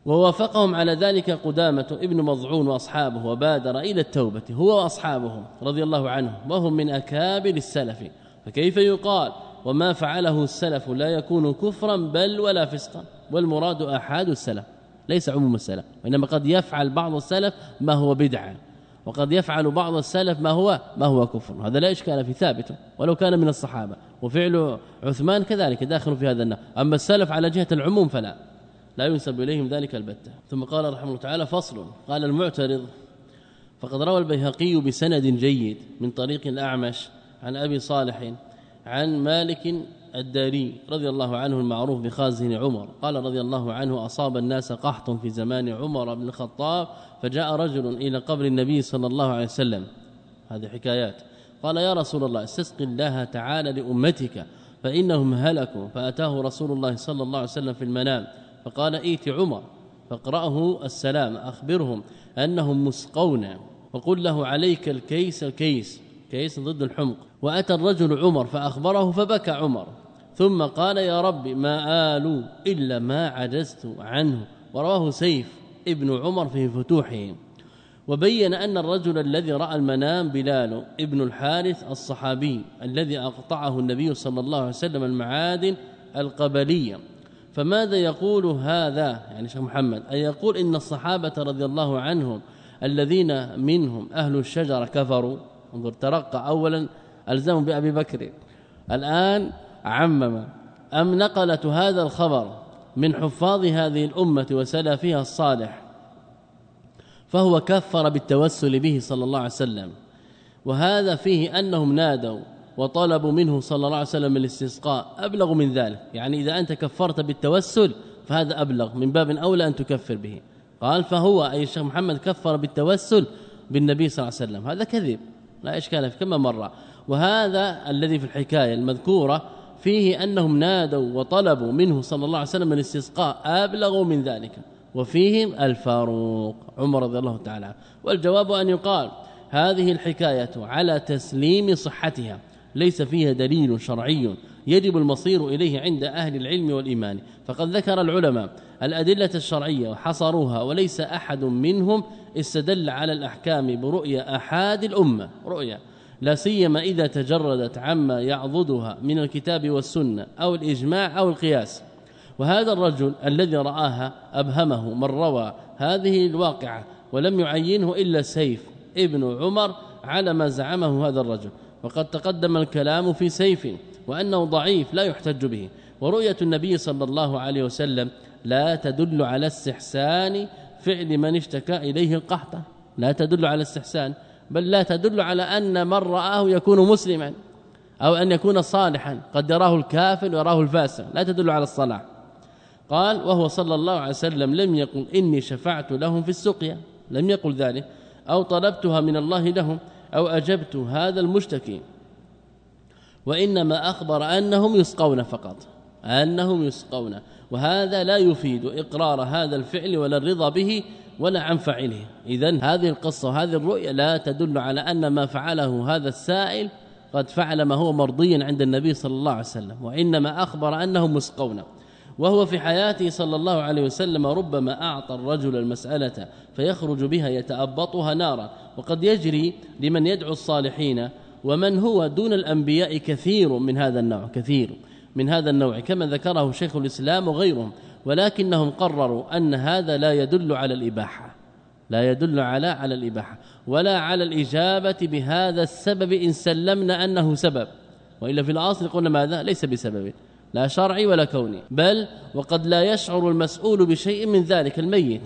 ووافقهم على ذلك قدامة ابن مضعون وأصحابه وبادر إلى التوبة هو واصحابه رضي الله عنهم وهم من أكابر السلف. فكيف يقال وما فعله السلف لا يكون كفرا بل ولا فسقا؟ والمراد أحاد السلف ليس عموم السلف وإنما قد يفعل بعض السلف ما هو بدعة وقد يفعل بعض السلف ما هو ما هو كفر. هذا لا إشكال في ثابت ولو كان من الصحابة. وفعل عثمان كذلك داخل في هذا النوع. أما السلف على جهة العموم فلا لا ينسب إليهم ذلك البتة. ثم قال رحمه الله تعالى فصل. قال المعترض فقد روى البيهقي بسند جيد من طريق الأعمش عن أبي صالح عن مالك الداري رضي الله عنه المعروف بخازن عمر. قال رضي الله عنه أصاب الناس قحط في زمان عمر بن الخطاب فجاء رجل إلى قبر النبي صلى الله عليه وسلم. هذه حكايات. قال يا رسول الله استسق الله تعالى لأمتك فإنهم هلكوا فأتاه رسول الله صلى الله عليه وسلم في المنام فقال إيت عمر فاقرأه السلام أخبرهم أنهم مسقون وقل له عليك الكيس الكيس. كيس ضد الحمق. وأتى الرجل عمر فأخبره فبكى عمر. ثم قال يا رب ما آلوا إلا ما عجزت عنه. ورواه سيف ابن عمر في فتوحه. وبين أن الرجل الذي رأى المنام بلال ابن الحارث الصحابي الذي أقطعه النبي صلى الله عليه وسلم المعادن القبلية. فماذا يقول هذا؟ يعني شيخ محمد أن يقول إن الصحابة رضي الله عنهم الذين منهم أهل الشجرة كفروا؟ انظر ترقى. أولا ألزموا بأبي بكر. الآن عمم. أم نقلت هذا الخبر من حفاظ هذه الأمة وسلفها الصالح؟ فهو كفر بالتوسل به صلى الله عليه وسلم. وهذا فيه أنهم نادوا وطلبوا منه صلى الله عليه وسلم الاستسقاء. أبلغ من ذلك. يعني إذا أنت كفرت بالتوسل فهذا أبلغ. من باب أولى أن تكفر به. قال فهو أي الشيخ محمد كفر بالتوسل بالنبي صلى الله عليه وسلم. هذا كذب. لا إشكال في كما مر. وهذا الذي في الحكاية المذكورة فيه أنهم نادوا وطلبوا منه صلى الله عليه وسلم الاستسقاء أبلغوا من ذلك. وفيهم الفاروق عمر رضي الله تعالى والجواب أن يقال هذه الحكاية على تسليم صحتها ليس فيها دليل شرعي. يجب المصير إليه عند أهل العلم والإيمان. فقد ذكر العلماء الأدلة الشرعية وحصروها وليس أحد منهم استدل على الأحكام برؤية أحد الأمة. رؤية. لا سيما إذا تجردت عما يعضدها من الكتاب والسنة أو الإجماع أو القياس. وهذا الرجل الذي رآها أبهمه من روى هذه الواقعة ولم يعينه إلا سيف ابن عمر على ما زعمه هذا الرجل. وقد تقدم الكلام في سيف. وأنه ضعيف لا يحتج به. ورؤية النبي صلى الله عليه وسلم لا تدل على استحسان فعل من اشتكى إليه القحطة. لا تدل على استحسان بل لا تدل على أن من رآه يكون مسلما أو أن يكون صالحا. قد يراه الكافر ويراه الفاسق. لا تدل على الصلاح. قال وهو صلى الله عليه وسلم لم يقل إني شفعت لهم في السقيا. لم يقل ذلك. أو طلبتها من الله لهم أو أجبت هذا المشتكي. وإنما أخبر أنهم يسقون فقط أنهم يسقون وهذا لا يفيد إقرار هذا الفعل ولا الرضا به ولا عن فاعله. اذا هذه القصة وهذه الرؤيا لا تدل على أن ما فعله هذا السائل قد فعل ما هو مرضي عند النبي صلى الله عليه وسلم وإنما أخبر أنهم مسقون وهو في حياته صلى الله عليه وسلم ربما أعطى الرجل المسألة فيخرج بها يتأبطها نارا وقد يجري لمن يدعو الصالحين ومن هو دون الأنبياء كثير من هذا النوع كثير من هذا النوع كما ذكره شيخ الإسلام وغيرهم ولكنهم قرروا أن هذا لا يدل على الإباحة لا يدل على على الإباحة ولا على الإجابة بهذا السبب إن سلمنا أنه سبب وإلا في الأصل قلنا ماذا؟ ليس بسبب لا شرعي ولا كوني بل وقد لا يشعر المسؤول بشيء من ذلك الميت.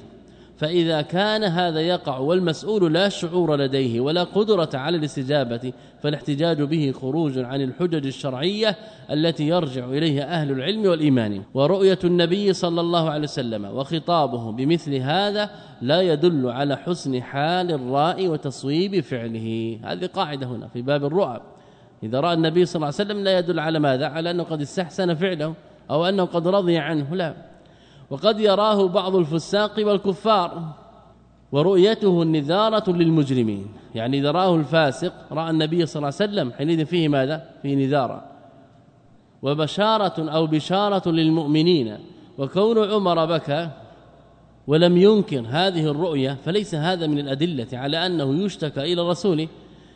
فإذا كان هذا يقع والمسؤول لا شعور لديه ولا قدرة على الاستجابة فالاحتجاج به خروج عن الحجج الشرعية التي يرجع إليها أهل العلم والإيمان. ورؤية النبي صلى الله عليه وسلم وخطابه بمثل هذا لا يدل على حسن حال الرائي وتصويب فعله. هذه قاعدة هنا في باب الرؤى. إذا رأى النبي صلى الله عليه وسلم لا يدل على ماذا؟ على أنه قد استحسن فعله أو أنه قد رضي عنه. لا. وقد يراه بعض الفساق والكفار ورؤيته النذارة للمجرمين. يعني إذا رآه الفاسق رأى النبي صلى الله عليه وسلم حينئذ فيه ماذا؟ فيه نذارة. وبشارة أو بشارة للمؤمنين. وكون عمر بكى ولم ينكر هذه الرؤية فليس هذا من الأدلة على أنه يشتكى إلى رسوله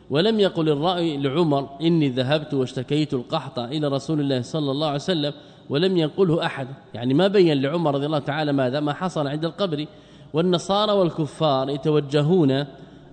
ولم يقل الرأي لعمر إني ذهبت واشتكيت القحط إلى رسول الله صلى الله عليه وسلم. ولم ينقله أحد. يعني ما بين لعمر رضي الله تعالى ماذا؟ ما حصل عند القبر. والنصارى والكفار يتوجهون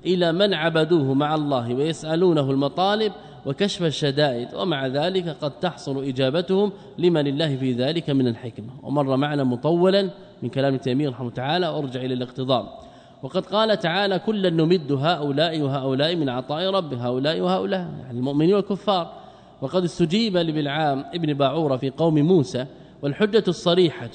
إلى من عبدوه مع الله ويسألونه المطالب وكشف الشدائد ومع ذلك قد تحصل إجابتهم لمن الله في ذلك من الحكمة. ومر معنا مطولا من كلام تيمية رحمه تعالى أرجع إلى الاقتضاء. وقد قال تعالى كلا نمد هؤلاء وهؤلاء من عطاء رب هؤلاء وهؤلاء. يعني المؤمنين والكفار. وقد استجيب لبلعام ابن باعورة في قوم موسى والحجة الصريحة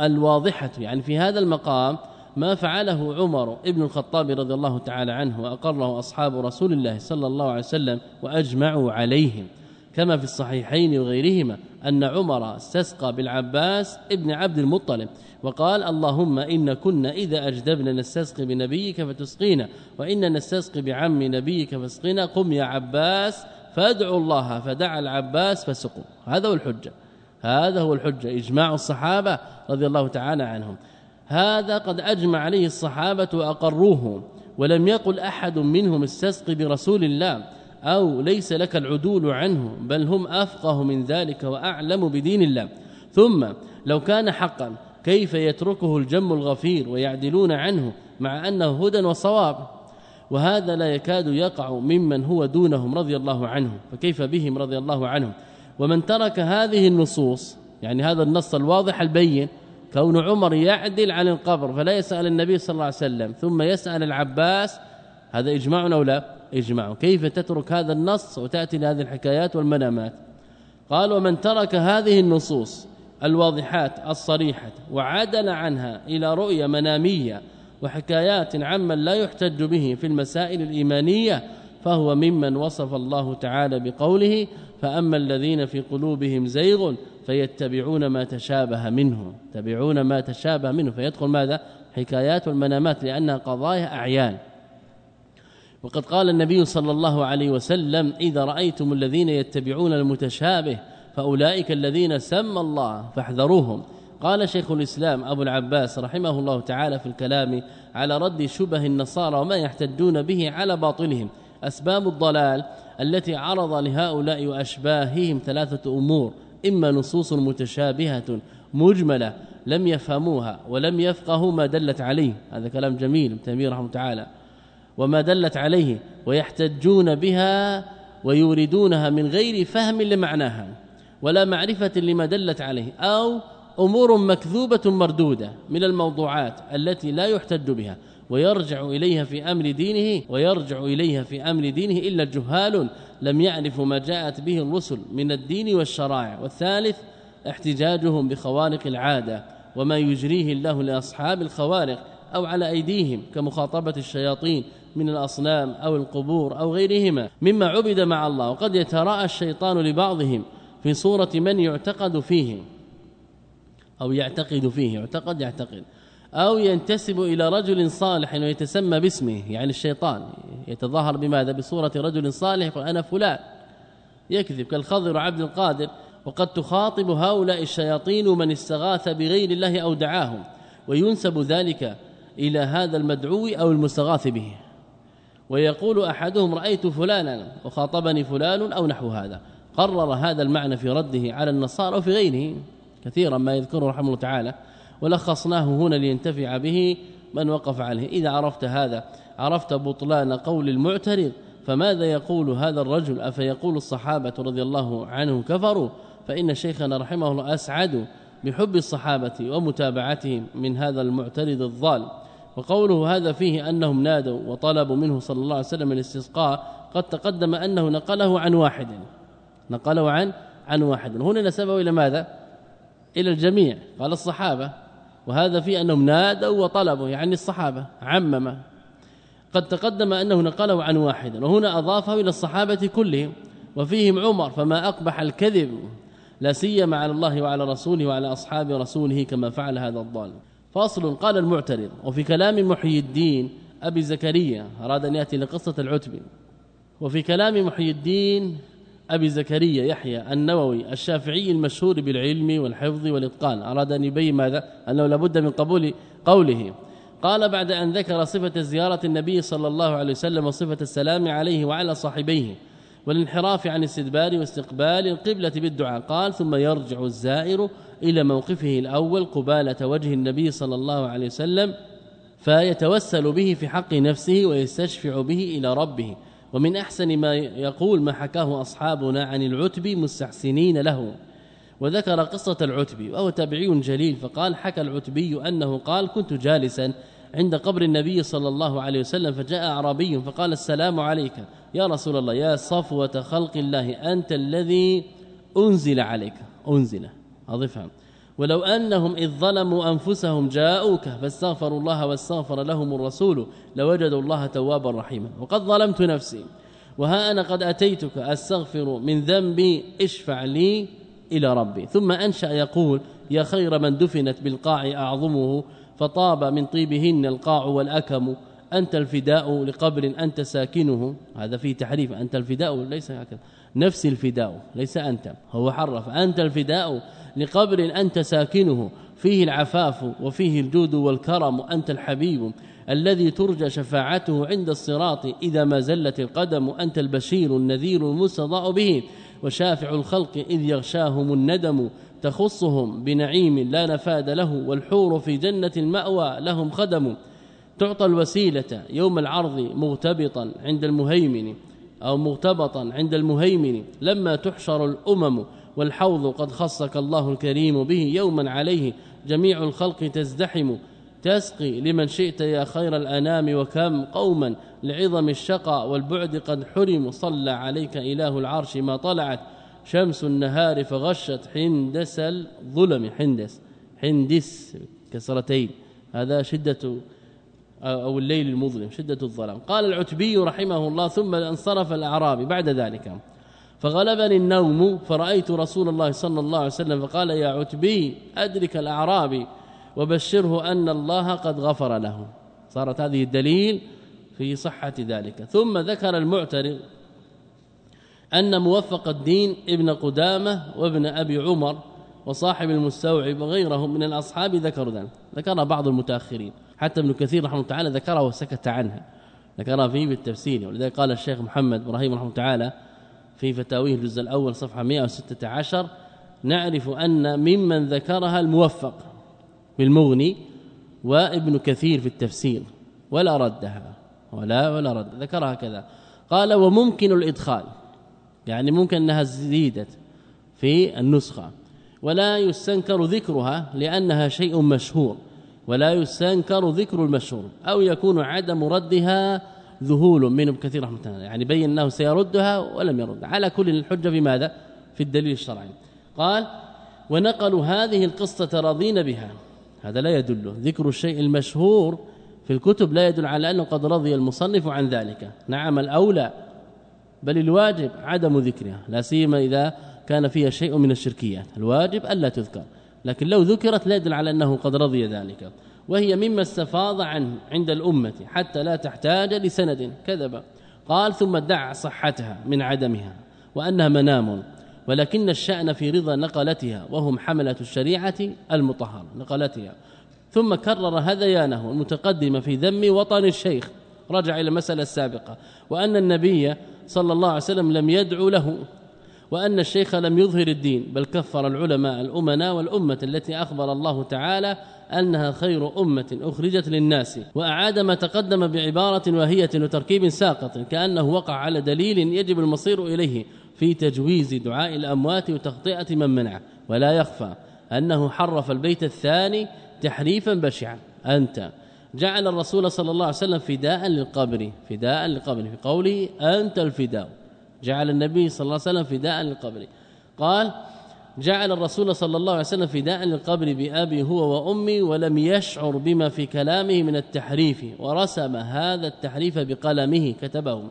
الواضحة يعني في هذا المقام ما فعله عمر ابن الخطاب رضي الله تعالى عنه وأقره أصحاب رسول الله صلى الله عليه وسلم وأجمعوا عليهم. كما في الصحيحين وغيرهما أن عمر استسقى بالعباس ابن عبد المطلب وقال اللهم إن كنا إذا أجدبنا نستسقي بنبيك فتسقينا وإن نستسقي بعم نبيك فاسقنا قم يا عباس فادعوا الله فدعا العباس فسقوا. هذا هو الحجة. هذا هو الحجة إجماع الصحابة رضي الله تعالى عنهم. هذا قد أجمع عليه الصحابة وأقروه ولم يقل أحد منهم استسقي برسول الله أو ليس لك العدول عنه بل هم أفقه من ذلك وأعلم بدين الله. ثم لو كان حقا كيف يتركه الجم الغفير ويعدلون عنه مع أنه هدى وصواب؟ وهذا لا يكاد يقع ممن هو دونهم رضي الله عنه فكيف بهم رضي الله عنهم؟ ومن ترك هذه النصوص يعني هذا النص الواضح البين كون عمر يعدل عن القبر فلا يسأل النبي صلى الله عليه وسلم ثم يسأل العباس هذا إجماع أو لا؟ إجماع. كيف تترك هذا النص وتأتي لهذه الحكايات والمنامات؟ قال ومن ترك هذه النصوص الواضحات الصريحة وعدل عنها إلى رؤية منامية وحكايات عمن لا يحتج به في المسائل الإيمانية فهو ممن وصف الله تعالى بقوله فأما الذين في قلوبهم زيغ فيتبعون ما تشابه منه. تبعون ما تشابه منه. فيدخل ماذا؟ حكايات والمنامات لأنها قضايا أعيان. وقد قال النبي صلى الله عليه وسلم إذا رأيتم الذين يتبعون المتشابه فأولئك الذين سمى الله فاحذروهم. قال شيخ الإسلام أبو العباس رحمه الله تعالى في الكلام على رد شبه النصارى وما يحتجون به على باطلهم. أسباب الضلال التي عرض لهؤلاء وأشباههم ثلاثة أمور. إما نصوص متشابهة مجملة لم يفهموها ولم يفقهوا ما دلت عليه. هذا كلام جميل ابن تيمية رحمه تعالى. وما دلت عليه ويحتجون بها ويوردونها من غير فهم لمعناها ولا معرفة لما دلت عليه أو أمور مكذوبة مردودة من الموضوعات التي لا يحتج بها ويرجع إليها في أمر دينه ويرجع إليها في أمر دينه إلا الجهال لم يعرفوا ما جاءت به الرسل من الدين والشرائع. والثالث احتجاجهم بخوارق العادة وما يجريه الله لأصحاب الخوارق أو على أيديهم كمخاطبة الشياطين من الأصنام أو القبور أو غيرهما. مما عبد مع الله وقد يتراءى الشيطان لبعضهم في صورة من يعتقد فيه أو يعتقد فيه يعتقد يعتقد. أو ينتسب إلى رجل صالح ويتسمى باسمه يعني الشيطان. يتظاهر بماذا؟ بصورة رجل صالح يقول أنا فلان. يكذب كالخضر عبد القادر. وقد تخاطب هؤلاء الشياطين من استغاث بغير الله أو دعاهم. وينسب ذلك إلى هذا المدعو أو المستغاث به. ويقول أحدهم رأيت فلانا وخاطبني فلان أو نحو هذا. قرر هذا المعنى في رده على النصارى وفي غيره. كثيرا ما يذكره رحمه الله تعالى. ولخصناه هنا لينتفع به من وقف عليه. إذا عرفت هذا عرفت بطلان قول المعترض فماذا يقول هذا الرجل؟ أفيقول الصحابة رضي الله عنهم كفروا؟ فإن شيخنا رحمه الله أسعد بحب الصحابة ومتابعتهم من هذا المعترض الضال. وقوله هذا فيه أنهم نادوا وطلبوا منه صلى الله عليه وسلم الاستسقاء قد تقدم أنه نقله عن واحد. نقله عن عن واحد. هنا نسبه إلى ماذا؟ إلى الجميع. قال الصحابة وهذا في أنهم نادوا وطلبوا يعني الصحابة عمم. قد تقدم أنه نقله عن واحد وهنا أضافه إلى الصحابة كلهم وفيهم عمر فما أقبح الكذب لا سيما على الله وعلى رسوله وعلى أصحاب رسوله كما فعل هذا الضال. فاصل قال المعترض وفي كلام محيي الدين أبي زكريا أراد أن يأتي لقصة العتبي وفي كلام محيي الدين أبي زكريا يحيى النووي الشافعي المشهور بالعلم والحفظ والإتقان. اراد ان يبين ماذا؟ أنه لابد من قبول قوله. قال بعد أن ذكر صفة زيارة النبي صلى الله عليه وسلم وصفة السلام عليه وعلى صاحبيه والانحراف عن استدبار واستقبال القبلة بالدعاء. قال ثم يرجع الزائر إلى موقفه الأول قبالة وجه النبي صلى الله عليه وسلم فيتوسل به في حق نفسه ويستشفع به إلى ربه. ومن أحسن ما يقول ما حكاه أصحابنا عن العتب مستحسنين له وذكر قصة العتبي وهو تابعي جليل فقال حكى العتبي أنه قال كنت جالسا عند قبر النبي صلى الله عليه وسلم فجاء أعرابي فقال السلام عليك يا رسول الله يا صفوة خلق الله أنت الذي أنزل عليك أنزل أضفها. ولو أنهم إذ ظلموا أنفسهم جاءوك فاستغفروا الله واستغفر لهم الرسول لوجدوا الله توابا رحيما. وقد ظلمت نفسي. وها أنا قد أتيتك أستغفر من ذنبي اشفع لي إلى ربي. ثم أنشأ يقول يا خير من دفنت بالقاع أعظمه فطاب من طيبهن القاع والأكم أنت الفداء لقبر أنت ساكنه. هذا فيه تحريف. أنت الفداء ليس هكذا. نفس الفداء ليس أنت. هو حرف. أنت الفداء لقبر أنت ساكنه فيه العفاف وفيه الجود والكرم أنت الحبيب الذي ترجى شفاعته عند الصراط إذا ما زلت القدم أنت البشير النذير المستضاء به وشافع الخلق إذ يغشاهم الندم تخصهم بنعيم لا نفاد له والحور في جنة المأوى لهم خدم. تعطى الوسيلة يوم العرض مغتبطا عند المهيمن أو مغتبطا عند المهيمن لما تحشر الأمم والحوض قد خصك الله الكريم به يوما عليه جميع الخلق تزدحم. تسقي لمن شئت يا خير الأنام وكم قوما لعظم الشقى والبعد قد حرم. صلى عليك إله العرش ما طلعت. شمس النهار فغشت حندس الظلم. حندس حندس كسرتين. هذا شدة أو الليل المظلم شدة الظلام. قال العتبي رحمه الله ثم انصرف الأعرابي. بعد ذلك فغلبني النوم فرأيت رسول الله صلى الله عليه وسلم فقال يا عتبي أدرك الأعرابي وبشره أن الله قد غفر له. صارت هذه الدليل في صحة ذلك. ثم ذكر المعترض أن موفق الدين ابن قدامة وابن أبي عمر وصاحب المستوعب وغيرهم من الأصحاب ذكروا ذلك. ذكرها بعض المتأخرين. حتى ابن كثير رحمه الله تعالى ذكرها وسكت عنها ذكرها فيه بالتفسير. ولذلك قال الشيخ محمد إبراهيم رحمه الله تعالى في فتاويه الجزء الأول صفحة 116 نعرف أن ممن ذكرها الموفق بالمغني وابن كثير في التفسير ولا ردها ولا ولا رد ذكرها كذا. قال وممكن الإدخال. يعني ممكن أنها زيدت في النسخة. ولا يستنكر ذكرها لأنها شيء مشهور ولا يستنكر ذكر المشهور أو يكون عدم ردها ذهول من كثير رحمة الله. يعني بين انه سيردها ولم يرد. على كل الحجة في ماذا في الدليل الشرعي. قال ونقلوا هذه القصة راضين بها. هذا لا يدل. ذكر الشيء المشهور في الكتب لا يدل على أنه قد رضي المصنف عن ذلك. نعم الأولى بل الواجب عدم ذكرها. لا سيما إذا كان فيها شيء من الشركيات. الواجب ألا تذكر. لكن لو ذكرت لا يدل على أنه قد رضي ذلك. وهي مما استفاض عنه عند الأمة حتى لا تحتاج لسند. كذب. قال ثم ادعى صحتها من عدمها وأنها منام. ولكن الشأن في رضا نقلتها وهم حملة الشريعة المطهرة نقلتها. ثم كرر هذيانه المتقدم في ذم وطن الشيخ. رجع إلى المسألة السابقة. وأن النبي صلى الله عليه وسلم لم يدعو له. وأن الشيخ لم يظهر الدين بل كفر العلماء الأمناء والأمة التي أخبر الله تعالى أنها خير أمة أخرجت للناس وأعاد ما تقدم بعبارة واهيه وتركيب ساقط كأنه وقع على دليل يجب المصير إليه في تجويز دعاء الأموات وتخطئه من منعه ولا يخفى أنه حرف البيت الثاني تحريفا بشعا. أنت. جعل الرسول صلى الله عليه وسلم فداء للقبر فداء للقبر في قوله أنت الفداء. جعل النبي صلى الله عليه وسلم فداء للقبر. قال جعل الرسول صلى الله عليه وسلم فداء للقبر بأبي هو وأمي ولم يشعر بما في كلامه من التحريف ورسم هذا التحريف بقلمه كتبه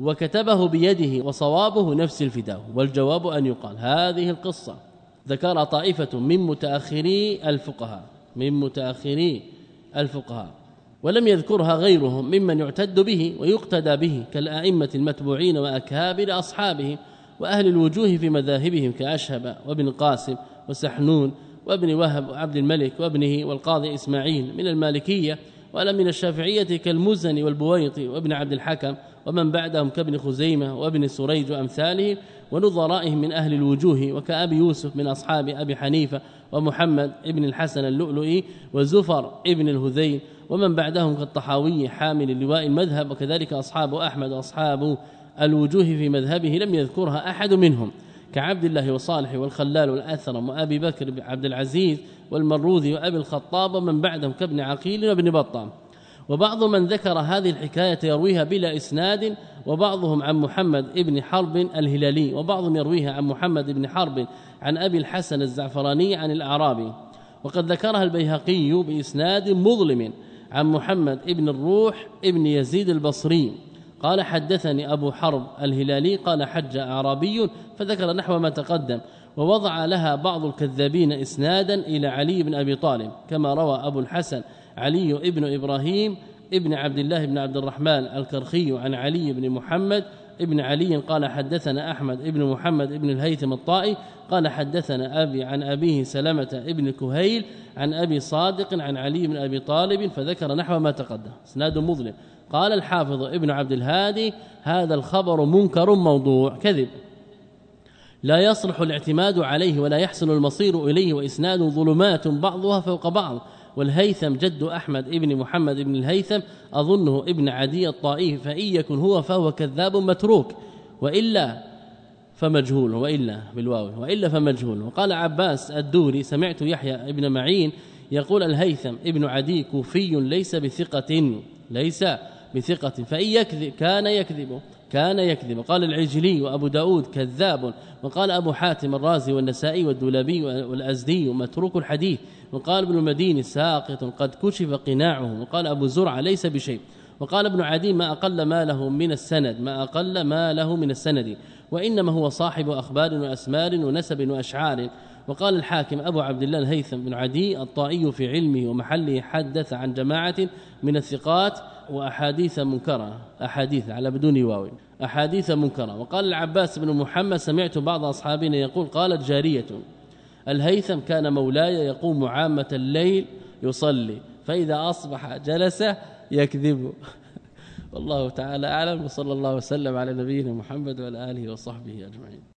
وكتبه بيده وصوابه نفس الفداء والجواب أن يقال هذه القصة. ذكر طائفة من متأخري الفقهاء من متأخري الفقهاء ولم يذكرها غيرهم ممن يعتد به ويقتدى به كالأئمة المتبوعين وأكابر أصحابه. وأهل الوجوه في مذاهبهم كأشهب وابن قاسم وسحنون وابن وهب وعبد الملك وابنه والقاضي إسماعيل من المالكية ولم من الشافعية كالمزني والبويطي وابن عبد الحكم ومن بعدهم كابن خزيمة وابن سريج وأمثاله ونظرائهم من أهل الوجوه وكأبي يوسف من أصحاب أبي حنيفة ومحمد ابن الحسن اللؤلؤي وزفر ابن الهذيل ومن بعدهم كالطحاوي حامل اللواء المذهب وكذلك أصحاب أحمد وأصحاب الوجوه في مذهبه لم يذكرها أحد منهم كعبد الله وصالح والخلال والأثرم وأبي بكر عبد العزيز والمروذي وأبي الخطاب ومن بعدهم كابن عقيل وابن بطام. وبعض من ذكر هذه الحكاية يرويها بلا إسناد وبعضهم عن محمد ابن حرب الهلالي وبعضهم يرويها عن محمد بن حرب عن أبي الحسن الزعفراني عن الأعرابي. وقد ذكرها البيهقي بإسناد مظلم عن محمد ابن الروح ابن يزيد البصري. قال حدثني أبو حرب الهلالي قال حج أعرابي فذكر نحو ما تقدم ووضع لها بعض الكذابين إسنادا إلى علي بن أبي طالب كما روى أبو الحسن علي ابن إبراهيم ابن عبد الله بن عبد الرحمن الكرخي عن علي بن محمد ابن علي قال حدثنا أحمد ابن محمد ابن الهيثم الطائي قال حدثنا أبي عن أبيه سلمة ابن كهيل عن أبي صادق عن علي بن أبي طالب فذكر نحو ما تقدم. إسناد مظلم. قال الحافظ ابن عبد الهادي هذا الخبر منكر موضوع كذب. لا يصلح الاعتماد عليه ولا يحسن المصير إليه وإسناد ظلمات بعضها فوق بعض. والهيثم جد أحمد ابن محمد ابن الهيثم أظنه ابن عدي الطائي فإن يكن هو فهو كذاب متروك وإلا فمجهول وإلا بالواو وإلا فمجهول. وقال عباس الدوري سمعت يحيى ابن معين يقول الهيثم ابن عدي كوفي ليس بثقة ليس بثقة فإن يكذب كان يكذب. كان يكذب. قال العجلي وأبو داود كذاب. وقال أبو حاتم الرازي والنسائي والدولابي والأزدي متروك الحديث. وقال ابن المديني ساقط قد كشف قناعه وقال أبو زرعة ليس بشيء. وقال ابن عدي ما أقل ما له من السند. ما أقل ما له من السند. وإنما هو صاحب أخبار وأسمار ونسب وأشعار. وقال الحاكم أبو عبد الله الهيثم بن عدي الطائي في علمه ومحله حدث عن جماعة من الثقات وأحاديث منكرة. أحاديث على بدون واو. أحاديث منكرة. وقال العباس بن محمد سمعت بعض أصحابنا يقول قالت جارية الهيثم كان مولاي يقوم عامة الليل يصلي فإذا أصبح جلس يكذب. والله تعالى أعلم وصلى الله وسلم على نبينا محمد وعلى آله وصحبه أجمعين.